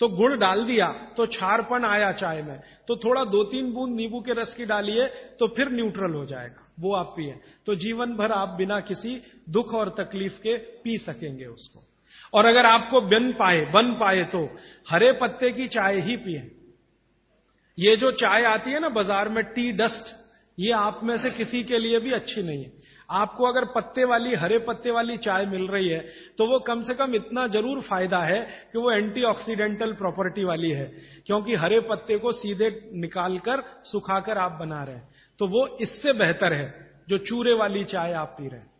S1: तो गुड़ डाल दिया तो क्षारपन आया चाय में। तो थोड़ा दो तीन बूंद नींबू के रस की डालिए तो फिर न्यूट्रल हो जाएगा। वो आप पिए। तो जीवन भर आप बिना किसी दुख और तकलीफ़ के पी सकेंगे उसको। और अगर आपको बन पाए बन पाए तो हरे पत्ते की चाय ही पिए। ये जो चाय आती है ना बाज़ार में टी डस्ट ये आप में से किसी के लिए भी अच्छी नहीं है। आपको अगर पत्ते वाली, हरे पत्ते वाली चाय मिल रही है तो वो कम से कम इतना ज़रूर फ़ायदा है कि वो एंटीऑक्सीडेंटल प्रॉपर्टी वाली है। क्योंकि हरे पत्ते को सीधे निकालकर, सुखाकर आप बना रहे हैं। तो वो इससे बेहतर है, जो चूरे वाली चाय आप पी रहे हैं।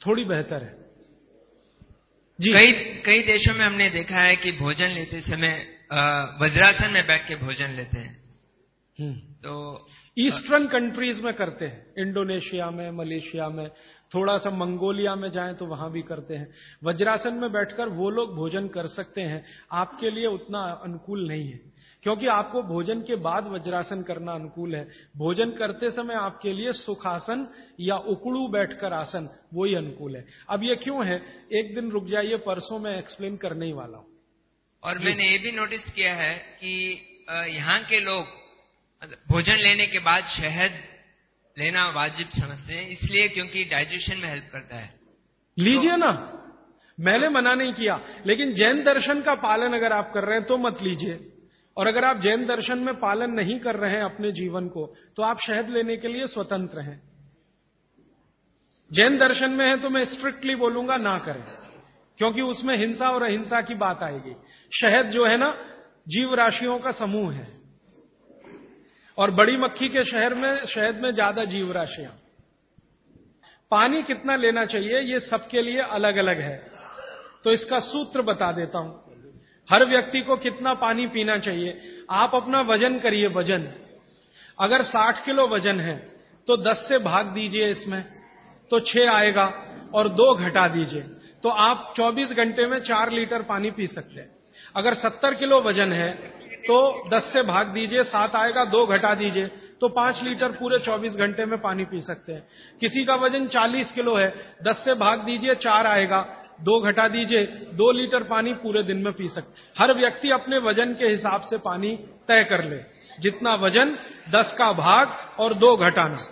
S1: थोड़ी बेहतर है।
S7: जी। कई कई देशों में हमने देखा है कि भोजन लेते समय वज्रासन में बैठ के भोजन लेते हैं। हम्म। तो
S1: ईस्टर्न कंट्रीज़ में करते हैं। इंडोनेशिया में मलेशिया में थोड़ा सा मंगोलिया में जाएँ तो वहाँ भी करते हैं। वज्रासन में बैठकर वो लोग भोजन कर सकते हैं। आपके लिए उतना अनुकूल नहीं है। क्योंकि आपको भोजन के बाद वज्रासन करना अनुकूल है। भोजन करते समय आपके लिए सुखासन या उकड़ू बैठकर आसन वो ही अनुकूल है। अब ये क्यों है? एक दिन रुक जाइए परसों में एक्सप्लेन करने ही वाला हूँ।
S7: और मैंने ये भी नोटिस किया है कि यहाँ के लोग भोजन लेने के बाद शहद लेना वाजिब समझते हैं इसलिए क्योंकि डाइजेशन में हेल्प करता है।
S1: लीजिए ना। मैंने मना नहीं किया लेकिन जैन दर्शन का पालन अगर आप कर रहे हैं तो मत लीजिए। और अगर आप जैन दर्शन में पालन नहीं कर रहे हैं अपने जीवन को तो आप शहद लेने के लिए स्वतंत्र हैं। जैन दर्शन में है तो मैं स्ट्रिक्टली बोलूँगा ना करें। क्योंकि उसमें हिंसा और अहिंसा की बात आएगी। शहद जो है ना जीव राशियों का समूह है। और बड़ी मक्खी के शहर में, शहद में ज़्यादा जीव राशियाँ पानी कितना लेना चाहिए, ये सबके लिए अलग अलग है। तो इसका सूत्र बता देता हूँ। हर व्यक्ति को कितना पानी पीना चाहिए। आप अपना वज़न करिए, वज़न। अगर 60 किलो वज़न है तो 10 से भाग दीजिए इसमें। तो 6 आएगा और दो घटा दीजिए। तो आप 24 घंटे में 4 लीटर पानी पी सकते हैं। अगर 70 किलो वज़न है तो 10 से भाग दीजिए, सात आएगा, दो घटा दीजिए तो पाँच लीटर पूरे 24 घंटे में पानी पी सकते हैं। किसी का वज़न 40 किलो है 10 से भाग दीजिए, चार आएगा, दो घटा दीजिए, दो लीटर पानी पूरे दिन में पी सकते हर व्यक्ति अपने वज़न के हिसाब से पानी तय कर ले, जितना वज़न दस का भाग और दो घटाना।